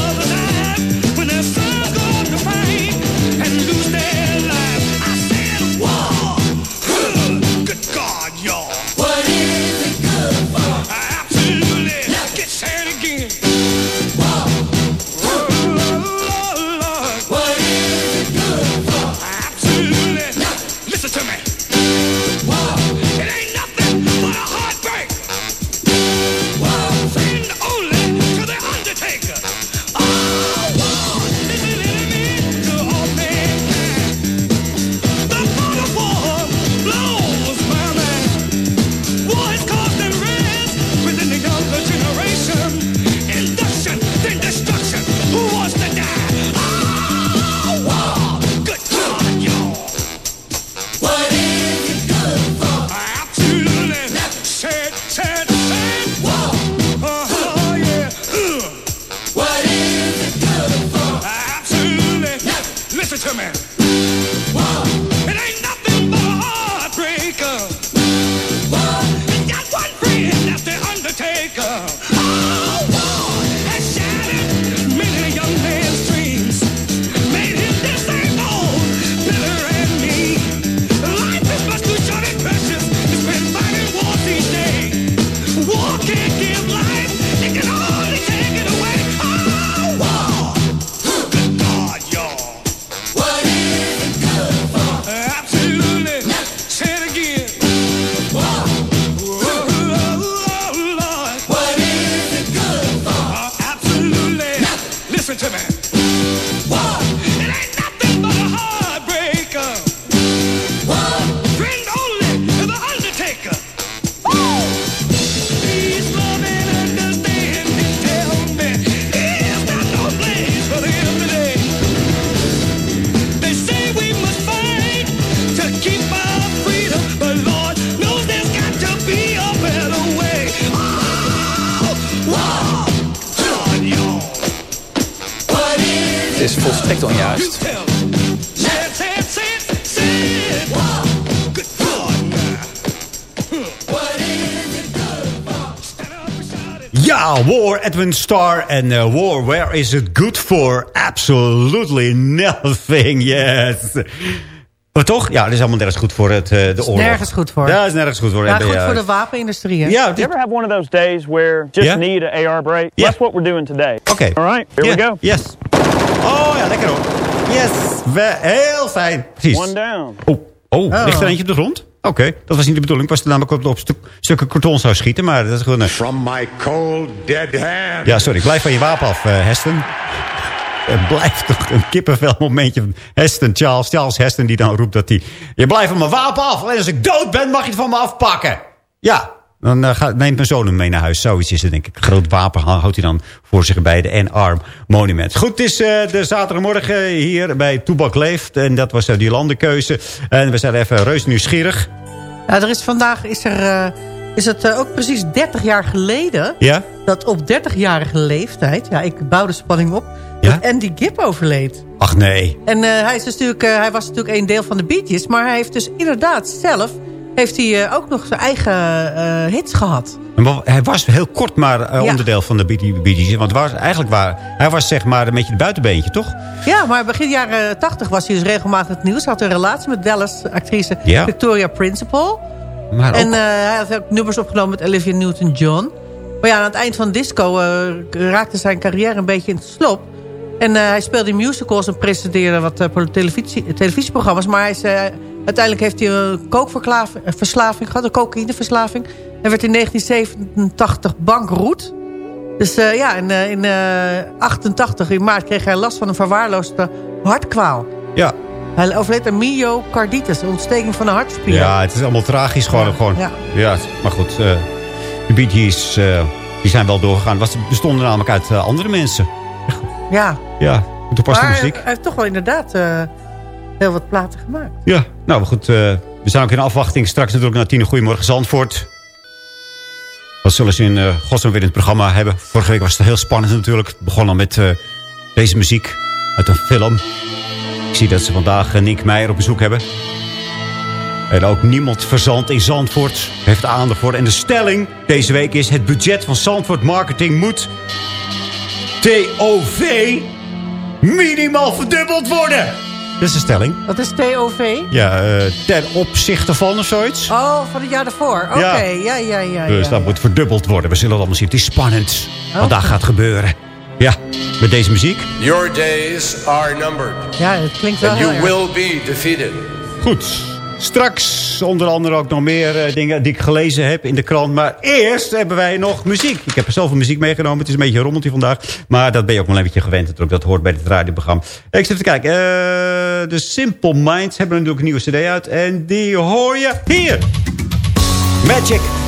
[SPEAKER 7] Ja, War, Edwin Starr en eh, War, where is it good for? Absolutely nothing, yes. Maar toch? Ja, dat is allemaal nergens goed voor het, eh, de oorlog.
[SPEAKER 9] nergens goed voor.
[SPEAKER 7] Ja, dat is nergens goed voor.
[SPEAKER 9] Ja,
[SPEAKER 7] En,
[SPEAKER 9] goed voor de wapenindustrie, hè?
[SPEAKER 7] Ja,
[SPEAKER 14] You ever have one of those days where just
[SPEAKER 7] Yeah?
[SPEAKER 14] need an AR break?
[SPEAKER 7] Yeah.
[SPEAKER 14] That's what we're doing today.
[SPEAKER 7] Oké.
[SPEAKER 14] All right, here we
[SPEAKER 7] Yeah,
[SPEAKER 14] go.
[SPEAKER 7] Yes. Oh ja, lekker hoor. Yes. We, heel fijn. Precies.
[SPEAKER 14] One down.
[SPEAKER 7] Oh, oh,
[SPEAKER 14] Oh.
[SPEAKER 7] ligt er eentje op de grond? Oké, dat was niet de bedoeling. Ik was er namelijk op, op stuk- stukken karton zou schieten, maar dat is gewoon... Een...
[SPEAKER 15] From my cold dead hand.
[SPEAKER 7] Ja, sorry, ik blijf van je wapen af, eh, Heston. Het blijft toch een kippenvel momentje van Heston, Charles. Charles Heston die dan roept dat hij... Je blijft van mijn wapen af. Alleen als ik dood ben mag je het van me afpakken. Ja, dan eh, gaat, neemt mijn zoon hem mee naar huis. Zoiets is het denk ik. Een groot wapen houdt hij dan voor zich bij de N-Arm Monument. Goed, het is eh, de zaterdagmorgen hier bij Toebak Leeft. En dat was uh, die landenkeuze. En we zijn even reus nieuwsgierig.
[SPEAKER 9] Ja, er is vandaag is er, eh, is het eh, ook precies 30 jaar geleden...
[SPEAKER 7] Ja?
[SPEAKER 9] dat op 30-jarige leeftijd... ja, ik bouw de spanning op... dat Andy Gibb overleed.
[SPEAKER 7] Ach nee.
[SPEAKER 9] En eh, hij, is dus natuurlijk, eh, hij was natuurlijk een deel van de Bee Gees... maar hij heeft dus inderdaad zelf... heeft hij eh, ook nog zijn eigen eh, hits gehad.
[SPEAKER 7] Hij was heel kort maar eh,
[SPEAKER 9] Ja.
[SPEAKER 7] onderdeel van de Gees. Want was, eigenlijk waar, hij was zeg maar een beetje het buitenbeentje, toch?
[SPEAKER 9] Ja, maar begin jaren 80 was hij dus regelmatig het nieuws. Hij had een relatie met Dallas-actrice
[SPEAKER 7] Ja.
[SPEAKER 9] Victoria Principal.
[SPEAKER 7] Maar ook-
[SPEAKER 9] En hij had ook nummers opgenomen met Olivia Newton-John. Maar ja, aan het eind van disco raakte zijn carrière een beetje in het slop. En eh, hij speelde in musicals en presenteerde wat eh, televisie, televisieprogramma's. Maar hij is, eh, uiteindelijk heeft hij een kookverslaving gehad, een cocaïneverslaving. En werd in 1987 bankroet. Dus ja, in, in eh, 88, in maart, kreeg hij last van een verwaarloosde hartkwaal.
[SPEAKER 7] Ja.
[SPEAKER 9] Hij overleed aan myocarditis, een ontsteking van de hartspier.
[SPEAKER 7] Ja, het is allemaal tragisch gewoon. gewoon.
[SPEAKER 9] Ja.
[SPEAKER 7] Ja, maar goed. de Bee Gees, die zijn wel doorgegaan. Was, bestonden namelijk uit andere mensen.
[SPEAKER 9] Ja.
[SPEAKER 7] Ja, toepasselijke
[SPEAKER 9] Maar
[SPEAKER 7] muziek.
[SPEAKER 9] hij heeft toch wel inderdaad eh, heel wat platen gemaakt.
[SPEAKER 7] Ja, nou goed. eh, we zijn ook in afwachting. Straks natuurlijk naar tien Goedemorgen Zandvoort. Wat zullen ze in uh, godsnaam weer in het programma hebben? Vorige week was het heel spannend natuurlijk. Het begon al met deze muziek uit een film. Ik zie dat ze vandaag Nick Meijer op bezoek hebben. En ook niemand verzand in Zandvoort heeft aandacht voor. En de stelling deze week is... het budget van Zandvoort Marketing moet... TOV minimaal verdubbeld worden. Dat is de stelling.
[SPEAKER 9] Wat is TOV?
[SPEAKER 7] Ja, eh, ten opzichte van of zoiets.
[SPEAKER 9] Oh, van het jaar daarvoor. Oké,
[SPEAKER 7] Ja.
[SPEAKER 9] ja, ja, ja.
[SPEAKER 7] Dus
[SPEAKER 9] ja,
[SPEAKER 7] dat
[SPEAKER 9] ja.
[SPEAKER 7] moet verdubbeld worden. We zullen het allemaal zien. Het is spannend. Wat daar gaat gebeuren. Ja, met deze muziek.
[SPEAKER 16] Your days are numbered.
[SPEAKER 9] Ja, het klinkt wel
[SPEAKER 16] And you will be defeated.
[SPEAKER 7] Goed. Straks onder andere ook nog meer eh, dingen die ik gelezen heb in de krant. Maar eerst hebben wij nog muziek. Ik heb er zoveel muziek meegenomen. Het is een beetje rommeltje vandaag. Maar dat ben je ook wel een beetje gewend. natuurlijk. Dat hoort bij het radioprogramma. Ik zit even te kijken. Eh, de Simple Minds hebben natuurlijk een nieuwe cd uit. En die hoor je hier. Magic.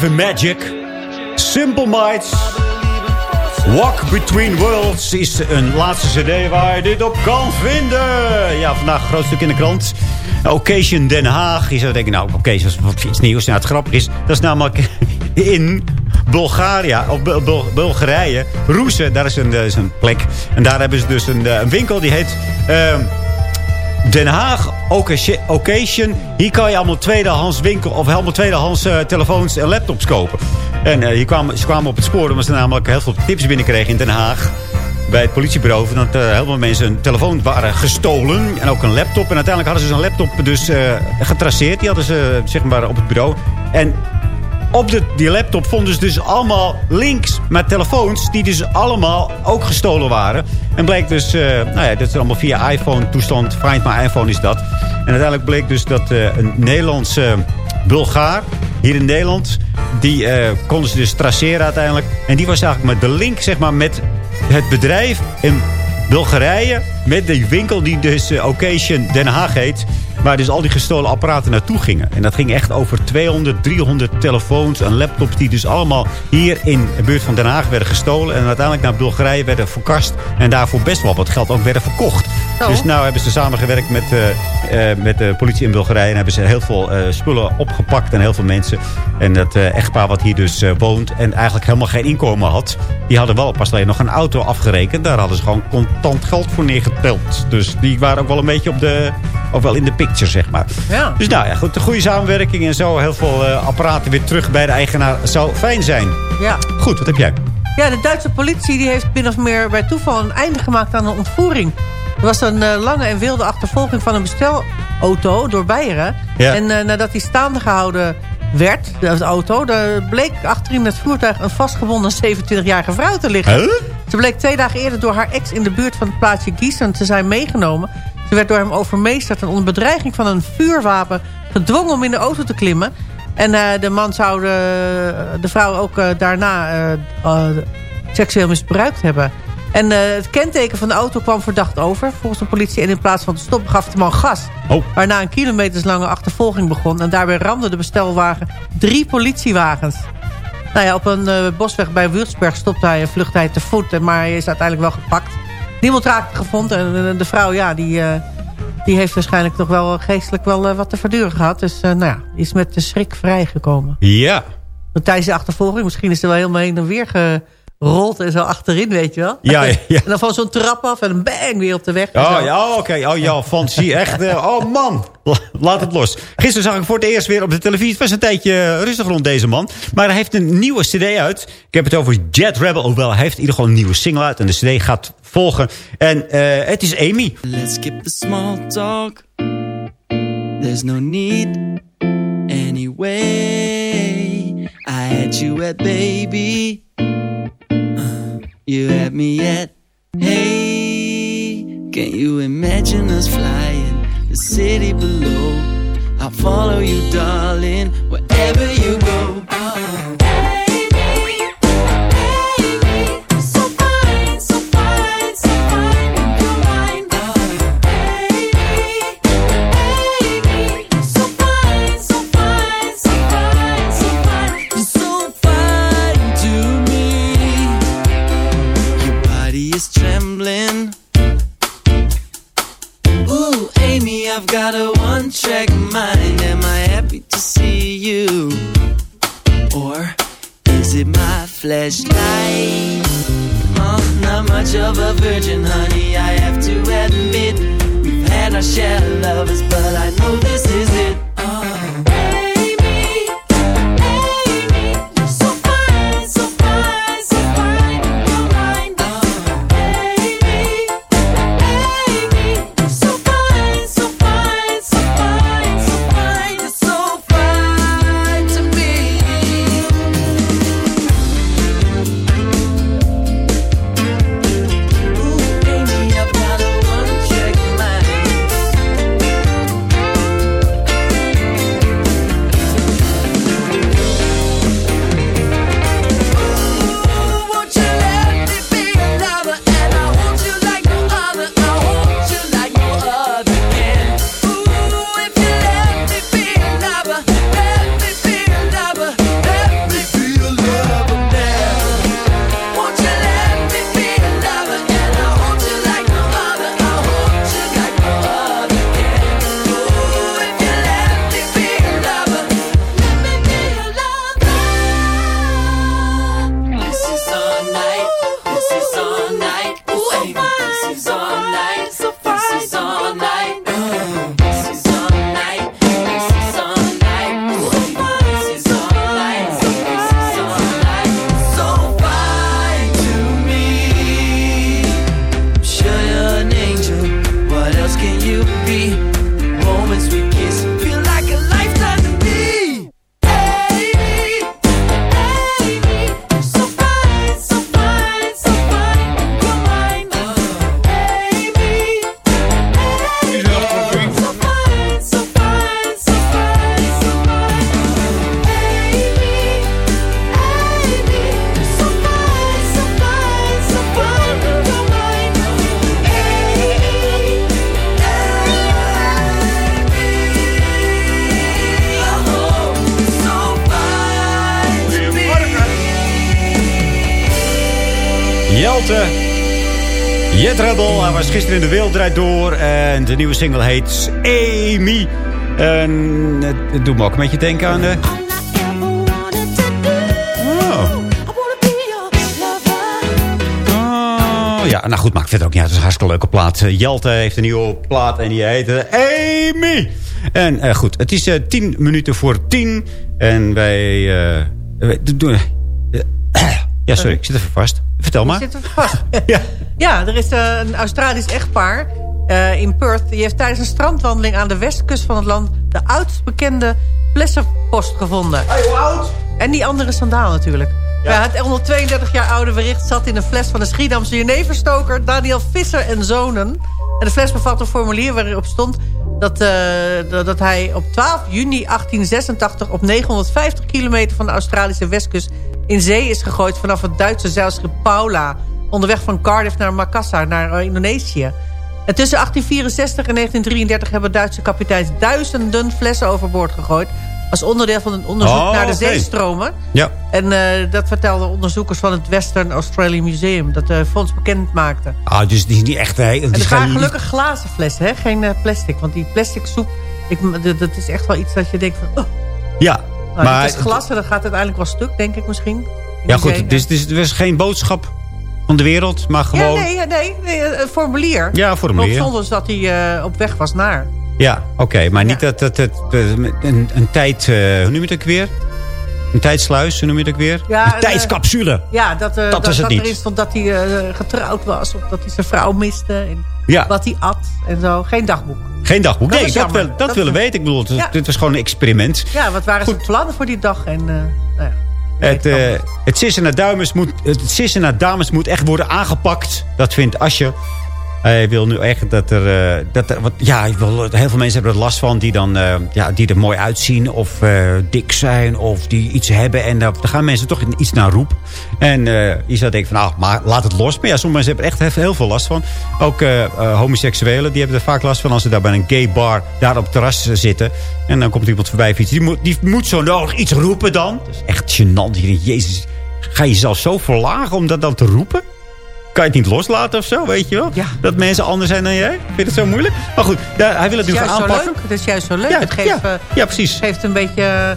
[SPEAKER 11] Believe
[SPEAKER 7] Magic. Simple Minds. Walk Between Worlds is een laatste cd waar je dit op kan vinden. Ja, vandaag een groot stuk in de krant. Occasion Den Haag. Je zou denken, nou, oké, dat is wat iets nieuws. Nou, het grappige is, dat is namelijk in Bulgaria, of Bul- Bul- Bulgarije. Roesen, daar is een, eh, is een plek. En daar hebben ze dus een, eh, een winkel die heet... ehm, Den Haag Occasion-. Hier kan je allemaal tweedehands winkel of helemaal tweedehands eh, telefoons en laptops kopen. En eh, hier kwamen, ze kwamen op het spoor omdat ze namelijk heel veel tips binnenkregen in Den Haag. Bij het politiebureau. Dat er heel veel mensen een telefoon waren gestolen. En ook een laptop. En uiteindelijk hadden ze zo'n laptop dus getraceerd. Die hadden ze zeg maar op het bureau. En op de, die laptop vonden ze dus allemaal links met telefoons... die dus allemaal ook gestolen waren. En bleek dus, eh, nou ja, dat is allemaal via iPhone-toestand. Find My iPhone is dat. En uiteindelijk bleek dus dat eh, een Nederlandse Bulgaar... hier in Nederland, die eh, konden ze dus traceren uiteindelijk. En die was eigenlijk met de link, zeg maar, met het bedrijf in Bulgarije... met de winkel die dus eh, Occasion Den Haag heet... Waar dus al die gestolen apparaten naartoe gingen. En dat ging echt over 200, 300 telefoons en laptops... die dus allemaal hier in de buurt van Den Haag werden gestolen... en uiteindelijk naar Bulgarije werden verkast... en daarvoor best wel wat geld ook werden verkocht.
[SPEAKER 9] Oh.
[SPEAKER 7] Dus nou hebben ze samengewerkt met, eh, eh, met de politie in Bulgarije... en hebben ze heel veel spullen opgepakt en heel veel mensen. En dat echtpaar wat hier dus woont... en eigenlijk helemaal geen inkomen had... die hadden wel pas alleen nog een auto afgerekend. Daar hadden ze gewoon contant geld voor Dus die waren ook wel een beetje op de... ook wel in de picture, zeg maar.
[SPEAKER 9] Ja.
[SPEAKER 7] Dus nou ja, goed, een goede samenwerking en zo. Heel veel eh, apparaten weer terug bij de eigenaar zou fijn zijn.
[SPEAKER 9] Ja.
[SPEAKER 7] Goed, wat heb jij?
[SPEAKER 9] Ja, de Duitse politie die heeft min of meer bij toeval een einde gemaakt aan een ontvoering. Er was een eh, lange en wilde achtervolging van een bestelauto door Beieren.
[SPEAKER 7] Ja.
[SPEAKER 9] En eh, nadat hij staande gehouden werd, de auto... bleek achterin het voertuig een vastgebonden 27-jarige vrouw te liggen.
[SPEAKER 7] Huh?
[SPEAKER 9] Ze bleek twee dagen eerder door haar ex in de buurt van het plaatsje Gießen te zijn meegenomen. Ze werd door hem overmeesterd en onder bedreiging van een vuurwapen gedwongen om in de auto te klimmen. En eh, de man zou de, de vrouw ook eh, daarna eh, seksueel misbruikt hebben. En het kenteken van de auto kwam verdacht over, volgens de politie. En in plaats van te stoppen gaf de man gas.
[SPEAKER 7] Oh.
[SPEAKER 9] Waarna een kilometerslange achtervolging begon. En daarbij ramde de bestelwagen drie politiewagens. Nou ja, op een eh, bosweg bij Würzburg stopte hij en vluchtte hij te voet. En Maar hij is uiteindelijk wel gepakt. Niemand raakte gevonden. En eh, de vrouw, ja, die, eh, die heeft waarschijnlijk toch wel geestelijk wel eh, wat te verduren gehad. Dus eh, nou ja, is met de schrik vrijgekomen.
[SPEAKER 7] Ja.
[SPEAKER 9] Want tijdens de achtervolging, misschien is er wel helemaal heen en weer gerold en zo achterin, weet je wel.
[SPEAKER 7] Ja, ja.
[SPEAKER 9] En dan van zo'n trap af en een bang weer op de weg. en
[SPEAKER 7] Oh
[SPEAKER 9] zo.
[SPEAKER 7] ja, oké. Oh ja, fantasie. Echt. eh, oh man. La- Laat het los. Gisteren zag ik voor het eerst weer op de televisie. Het was een tijdje rustig rond deze man. Maar hij heeft een nieuwe cd uit. Ik heb het over Jet Rebel. Hoewel, hij heeft in ieder geval een nieuwe single uit. En de cd gaat volgen. En eh, het is Amy.
[SPEAKER 17] Let's skip the small talk. There's no need anyway. I had you at baby. You had me yet? hey. Can you imagine us flying the city below? I'll follow you, darling, wherever you go. My flashlight? Oh, not much of a virgin, honey, I have to admit. We've had our share of lovers, but I know this is it.
[SPEAKER 7] Gisteren in de wereld draait door. En de nieuwe single heet Amy. En het, het doet me ook een beetje denken aan... de. Oh. Oh, ja, nou goed, maakt verder ook niet uit. Het is een hartstikke leuke plaat. Eh, Jelte heeft een nieuwe plaat en die heet eh, Amy. En eh, goed, het is eh, tien minuten voor tien. En wij... eh, doen... eh, ja, sorry, ik zit even vast. Vertel maar.
[SPEAKER 9] Vast. ja. er is eh, een Australisch echtpaar eh, in Perth. Die heeft tijdens een strandwandeling aan de westkust van het land... de oudst bekende flessenpost gevonden.
[SPEAKER 7] hoe oud?
[SPEAKER 9] En die andere sandaal natuurlijk. Ja. het 132 jaar oude bericht zat in een fles van de Schiedamse jeneverstoker... Daniel Visser en Zonen. En de fles bevat een formulier waarop stond... Dat, eh, dat, dat hij op 12 juni 1886 op 950 kilometer van de Australische westkust... in zee is gegooid vanaf het Duitse zeilschip Paula... onderweg van Cardiff naar Makassar, naar eh, Indonesië. En tussen 1864 en 1933 hebben Duitse kapiteins duizenden flessen overboord gegooid... als onderdeel van een onderzoek
[SPEAKER 7] Oh,
[SPEAKER 9] naar de zeestromen.
[SPEAKER 7] Ja.
[SPEAKER 9] En eh, dat vertelden onderzoekers van het Western Australian Museum... dat de fonds bekend maakte.
[SPEAKER 7] Ah, dus die is niet echt... Hey,
[SPEAKER 9] En het waren gelukkig glazen flessen, hè? geen eh, plastic. Want die plastic soep, ik, dat- dat is echt wel iets dat je denkt van... Oh,
[SPEAKER 7] Ja,
[SPEAKER 9] nou,
[SPEAKER 7] maar...
[SPEAKER 9] het is glas en dat gaat uiteindelijk wel stuk, denk ik misschien.
[SPEAKER 7] Ja goed, dus, het, is, het geen boodschap van de wereld, maar gewoon...
[SPEAKER 9] Ja, nee, nee, nee, een formulier.
[SPEAKER 7] Ja, een formulier.
[SPEAKER 9] Nog zonder dat hij eh, op weg was naar.
[SPEAKER 7] Ja, oké, maar niet dat het een, een tijd... eh, hoe noem je het ook weer? Een tijdsluis, hoe noem je het ook weer?
[SPEAKER 9] Ja,
[SPEAKER 7] een
[SPEAKER 9] en,
[SPEAKER 7] tijdscapsule.
[SPEAKER 9] Ja, dat, eh,
[SPEAKER 7] Dat is het niet.
[SPEAKER 9] erin stond dat hij eh, getrouwd was. Of dat hij zijn vrouw miste. En
[SPEAKER 7] Ja.
[SPEAKER 9] Wat hij at en zo. Geen dagboek.
[SPEAKER 7] Geen dagboek.
[SPEAKER 9] Dat
[SPEAKER 7] nee, dat, wil, dat,
[SPEAKER 9] Dat
[SPEAKER 7] willen weten. Ik bedoel,
[SPEAKER 9] Ja.
[SPEAKER 7] dit was gewoon een experiment.
[SPEAKER 9] Ja, wat waren zijn plannen voor die dag? En, eh, nou ja.
[SPEAKER 7] Het, eh, het sissen naar dames moet, het sissen naar dames moet echt worden aangepakt. Dat vindt Asje. Hij wil nu echt dat er... eh, dat wat, ja, heel veel mensen hebben er last van die, dan, eh, ja, die er mooi uitzien. Of eh, dik zijn. Of die iets hebben. En daar, gaan mensen toch iets naar roepen. En je denken van, nou, maar laat het los. Maar ja, sommige mensen hebben echt heel, veel last van. Ook homoseksuelen, die hebben er vaak last van... als ze daar bij een gay bar daar op het terras zitten. En dan komt iemand voorbij fietsen. Die moet, die moet zo nodig iets roepen dan. Dat is echt gênant. Denkt, jezus, ga je jezelf zo verlagen om dat dan te roepen? Kan je het niet loslaten of zo, weet je wel? Dat mensen anders zijn dan jij? Vind je het zo moeilijk? Maar goed, daar, hij wil het
[SPEAKER 9] Het
[SPEAKER 7] nu gaan aanpakken.
[SPEAKER 9] leuk. Het is juist zo leuk.
[SPEAKER 7] Ja,
[SPEAKER 9] het geeft,
[SPEAKER 7] ja,
[SPEAKER 9] eh,
[SPEAKER 7] ja, precies.
[SPEAKER 9] geeft een beetje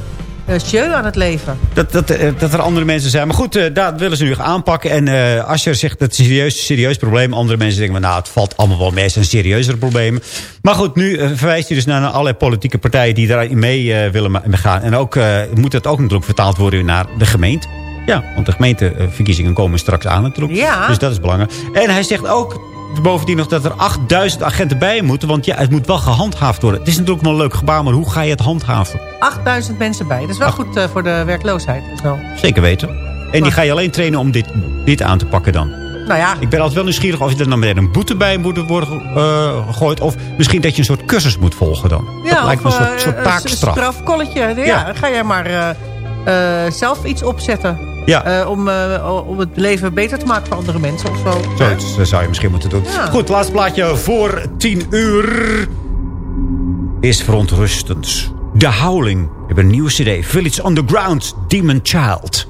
[SPEAKER 9] uh, jeu aan het leven.
[SPEAKER 7] Dat, dat, eh, dat er andere mensen zijn. Maar goed, eh, daar willen ze nu gaan aanpakken. En eh, als je zegt dat is een serieus, serieus probleem. Andere mensen denken, nou, het valt allemaal wel mee. Het zijn serieuzere problemen. Maar goed, nu eh, verwijst hij dus naar allerlei politieke partijen... die daarin mee eh, willen gaan. En ook eh, moet het ook natuurlijk vertaald worden naar de gemeente. Ja, want de gemeenteverkiezingen komen straks aan natuurlijk.
[SPEAKER 9] Ja.
[SPEAKER 7] Dus dat is belangrijk. En hij zegt ook bovendien nog dat er 8000 agenten bij moeten. Want ja, het moet wel gehandhaafd worden. Het is natuurlijk wel een leuk gebaar, maar hoe ga je het handhaven?
[SPEAKER 9] 8000 mensen bij. Dat is wel goed eh, voor de werkloosheid. en Zo.
[SPEAKER 7] Zeker weten. En die ga je alleen trainen om dit, dit aan te pakken dan.
[SPEAKER 9] Nou ja,
[SPEAKER 7] Ik ben altijd wel nieuwsgierig of je er dan meteen een boete bij moet worden eh, gegooid. Of misschien dat je een soort cursus moet volgen dan.
[SPEAKER 9] ja,
[SPEAKER 7] dat lijkt me een soort,
[SPEAKER 9] een
[SPEAKER 7] taakstraf.
[SPEAKER 9] strafkolletje. Ja,
[SPEAKER 7] Ja.
[SPEAKER 9] dan ga jij maar zelf iets opzetten.
[SPEAKER 7] Ja.
[SPEAKER 9] Eh, om, eh, om het leven beter te maken voor andere mensen of zo.
[SPEAKER 7] Zoiets eh, zou je misschien moeten doen.
[SPEAKER 9] Ja.
[SPEAKER 7] Goed, laatste plaatje voor 10 uur. Is verontrustend. The Howling. We hebben een nieuwe cd. Village Underground. Demon Child.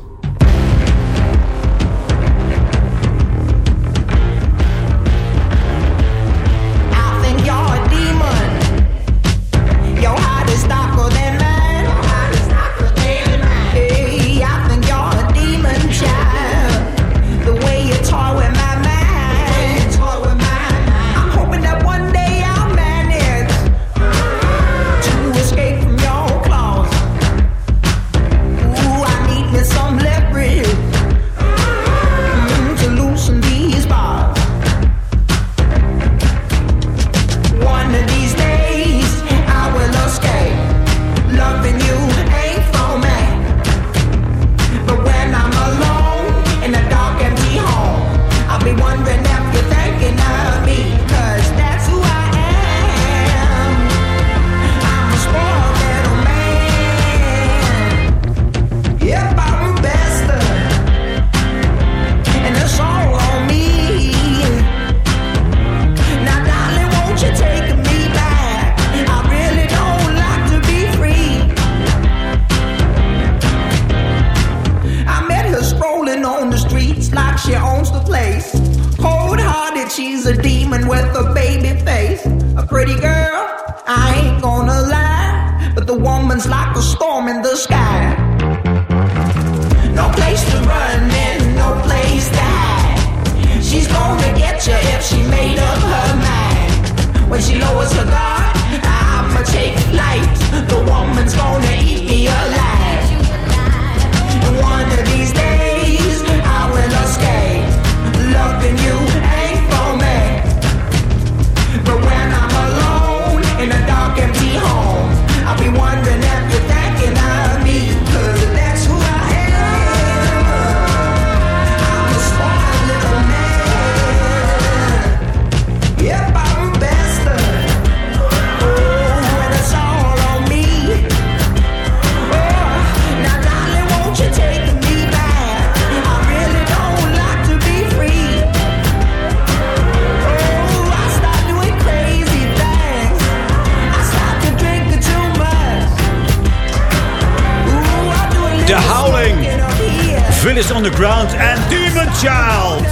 [SPEAKER 7] Underground en Demon Child.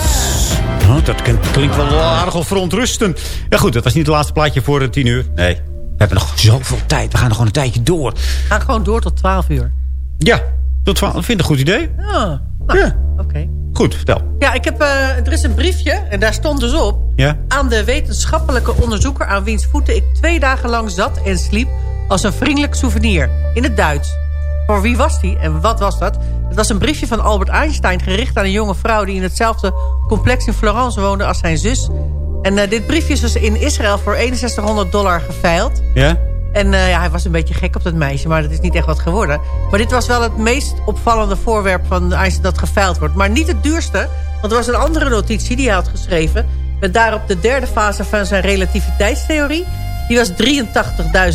[SPEAKER 7] Oh, dat klinkt- wel aardig verontrustend. Ja goed, dat was niet het laatste plaatje voor eh, 10 uur. Nee, we hebben nog zoveel tijd. We gaan nog gewoon een tijdje door.
[SPEAKER 9] Ga gewoon door tot 12 uur.
[SPEAKER 7] Ja, dat vind ik een goed idee.
[SPEAKER 9] Ja, nou, oké.
[SPEAKER 7] Goed, vertel.
[SPEAKER 9] Ja, ik heb, eh, er is een briefje en daar stond dus op...
[SPEAKER 7] Ja?
[SPEAKER 9] aan de wetenschappelijke onderzoeker aan wiens voeten ik twee dagen lang zat en sliep... als een vriendelijk souvenir, in het Duits. Voor wie was die en wat was dat? Het was een briefje van Albert Einstein gericht aan een jonge vrouw... die in hetzelfde complex in Florence woonde als zijn zus. En eh, dit briefje is dus in Israël voor 6100 dollar geveild.
[SPEAKER 7] Ja?
[SPEAKER 9] En eh, ja, hij was een beetje gek op dat meisje, maar dat is niet echt wat geworden. Maar dit was wel het meest opvallende voorwerp van Einstein dat geveild wordt. Maar niet het duurste, want er was een andere notitie die hij had geschreven... met daarop de derde fase van zijn relativiteitstheorie. Die was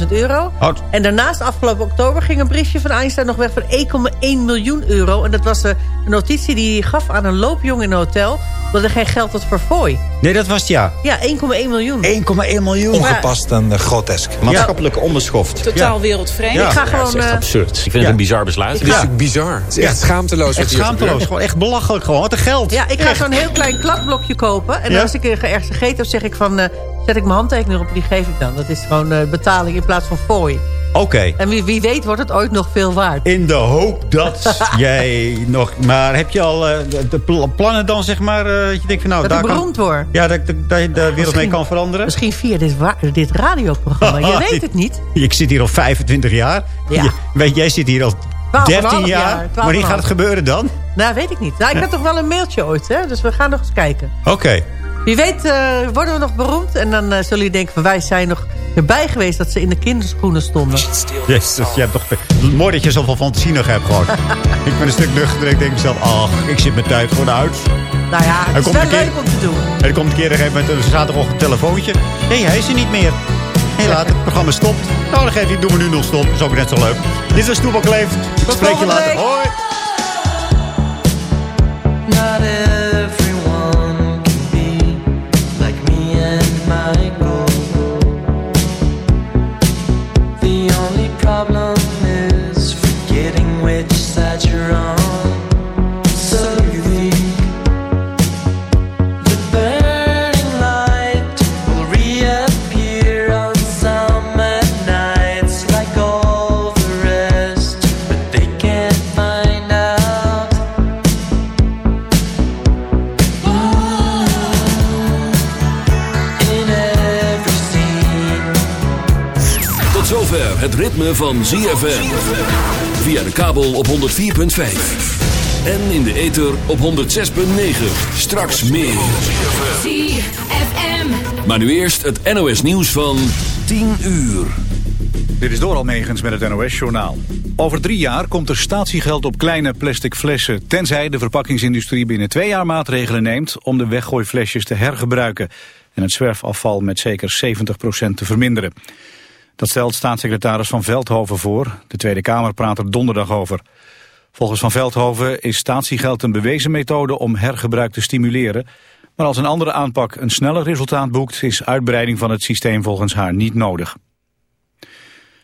[SPEAKER 9] 83.000 euro.
[SPEAKER 7] Oud.
[SPEAKER 9] En daarnaast, afgelopen oktober, ging een briefje van Einstein nog weg voor 1,1 miljoen euro. En dat was een notitie die hij gaf aan een loopjongen in een hotel... omdat er geen geld was voor fooi.
[SPEAKER 7] Nee, dat was het ja.
[SPEAKER 9] Ja, 1,1 miljoen.
[SPEAKER 7] 1,1 miljoen.
[SPEAKER 18] Ongepast en uh, grotesk.
[SPEAKER 19] Maatschappelijk onbeschoft.
[SPEAKER 20] Totaal wereldvreemd.
[SPEAKER 9] Ik ga gewoon...
[SPEAKER 19] het is echt
[SPEAKER 9] eh,
[SPEAKER 19] absurd. Ik vind
[SPEAKER 7] Ja.
[SPEAKER 19] het een bizar besluit.
[SPEAKER 18] Het is natuurlijk bizar. Het is echt schaamteloos wat
[SPEAKER 7] Echt
[SPEAKER 18] hier
[SPEAKER 7] schaamteloos. Gewoon echt belachelijk. Gewoon. Wat een geld.
[SPEAKER 9] Ja, ik ga zo'n heel klein kladblokje kopen. En
[SPEAKER 7] Ja?
[SPEAKER 9] als ik er ergens gegeten heb, zeg ik van... eh, zet ik mijn handtekening op, die geef ik dan. Dat is gewoon eh, betaling in plaats van fooi.
[SPEAKER 7] Oké.
[SPEAKER 9] En wie, wie weet wordt het ooit nog veel waard.
[SPEAKER 7] In de hoop dat jij nog... Maar heb je al eh, de, de pl- plannen dan, zeg maar... eh, dat je denkt van, nou,
[SPEAKER 9] Dat
[SPEAKER 7] daar kan,
[SPEAKER 9] beroemd word.
[SPEAKER 7] Ja, dat, dat, dat je de wereld mee kan veranderen.
[SPEAKER 9] Misschien via dit, dit radioprogramma. Je weet het niet.
[SPEAKER 7] Ik zit hier al 25 jaar.
[SPEAKER 9] Ja.
[SPEAKER 7] Je- weet, jij zit hier al
[SPEAKER 9] 12,5
[SPEAKER 7] 13 jaar.
[SPEAKER 9] jaar, 12,5.
[SPEAKER 7] Wanneer gaat het gebeuren dan?
[SPEAKER 9] Nou, weet ik niet. Nou, ik had toch wel een mailtje ooit, hè? Dus we gaan nog eens kijken.
[SPEAKER 7] Oké.
[SPEAKER 9] Wie weet eh, worden we nog beroemd. En dan eh, zullen jullie denken van wij zijn nog erbij geweest... dat ze in de kinderschoenen stonden.
[SPEAKER 7] Jezus, je hebt toch... Mooi dat je zoveel fantasie nog hebt gewoon. ik ben een stuk nuchter en ik denk mezelf... Ach, ik zit mijn tijd gewoon uit.
[SPEAKER 9] Nou ja, het is
[SPEAKER 7] komt
[SPEAKER 9] wel
[SPEAKER 7] keer-
[SPEAKER 9] leuk om te doen.
[SPEAKER 7] En er komt een keer een gegeven moment... een telefoontje. Nee, hij is er niet meer. Heel laat, het programma stopt. Nou, dan geef je, doen we nu nog stop. Dat is ook net zo leuk. Dit was Toebak Leeft. Ik spreek je later.
[SPEAKER 9] week.
[SPEAKER 7] Hoi.
[SPEAKER 2] Ritme van ZFM. Via de kabel op 104.5. En in de ether op 106.9. Straks meer.
[SPEAKER 21] ZFM.
[SPEAKER 2] Maar nu eerst het NOS nieuws van 10 uur.
[SPEAKER 1] Dit is door Almegens met het NOS-journaal. Over drie jaar komt er statiegeld op kleine plastic flessen... tenzij de verpakkingsindustrie binnen twee jaar maatregelen neemt... om de weggooiflesjes te hergebruiken... en het zwerfafval met zeker 70% te verminderen. Dat stelt staatssecretaris Van Veldhoven voor. De Tweede Kamer praat er donderdag over. Volgens Van Veldhoven is statiegeld een bewezen methode om hergebruik te stimuleren... maar als een andere aanpak een sneller resultaat boekt... is uitbreiding van het systeem volgens haar niet nodig.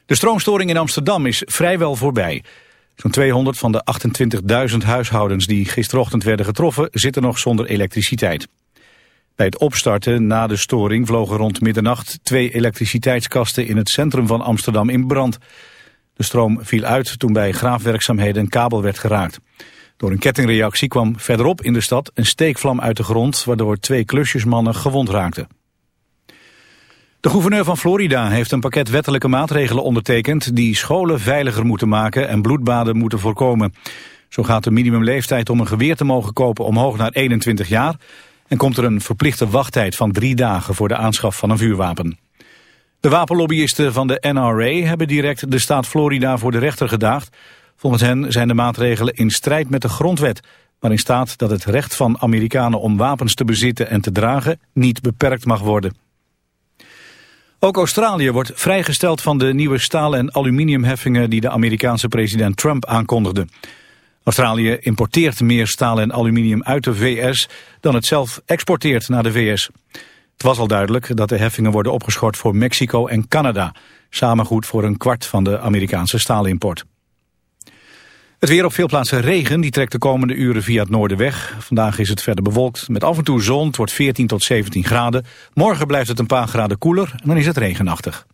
[SPEAKER 1] De stroomstoring in Amsterdam is vrijwel voorbij. Zo'n 200 van de 28.000 huishoudens die gisterochtend werden getroffen... zitten nog zonder elektriciteit. Bij het opstarten na de storing vlogen rond middernacht... twee elektriciteitskasten in het centrum van Amsterdam in brand. De stroom viel uit toen bij graafwerkzaamheden een kabel werd geraakt. Door een kettingreactie kwam verderop in de stad een steekvlam uit de grond... waardoor twee klusjesmannen gewond raakten. De gouverneur van Florida heeft een pakket wettelijke maatregelen ondertekend... die scholen veiliger moeten maken en bloedbaden moeten voorkomen. Zo gaat de minimumleeftijd om een geweer te mogen kopen omhoog naar 21 jaar... en komt er een verplichte wachttijd van drie dagen voor de aanschaf van een vuurwapen. De wapenlobbyisten van de NRA hebben direct de staat Florida voor de rechter gedaagd. Volgens hen zijn de maatregelen in strijd met de grondwet... waarin staat dat het recht van Amerikanen om wapens te bezitten en te dragen niet beperkt mag worden. Ook Australië wordt vrijgesteld van de nieuwe staal- en aluminiumheffingen die de Amerikaanse president Trump aankondigde. Australië importeert meer staal en aluminium uit de VS dan het zelf exporteert naar de VS. Het was al duidelijk dat de heffingen worden opgeschort voor Mexico en Canada. Samen goed voor een kwart van de Amerikaanse staalimport. Het weer op veel plaatsen regen, die trekt de komende uren via het noorden weg. Vandaag is het verder bewolkt met af en toe zon, het wordt 14 tot 17 graden. Morgen blijft het een paar graden koeler en dan is het regenachtig.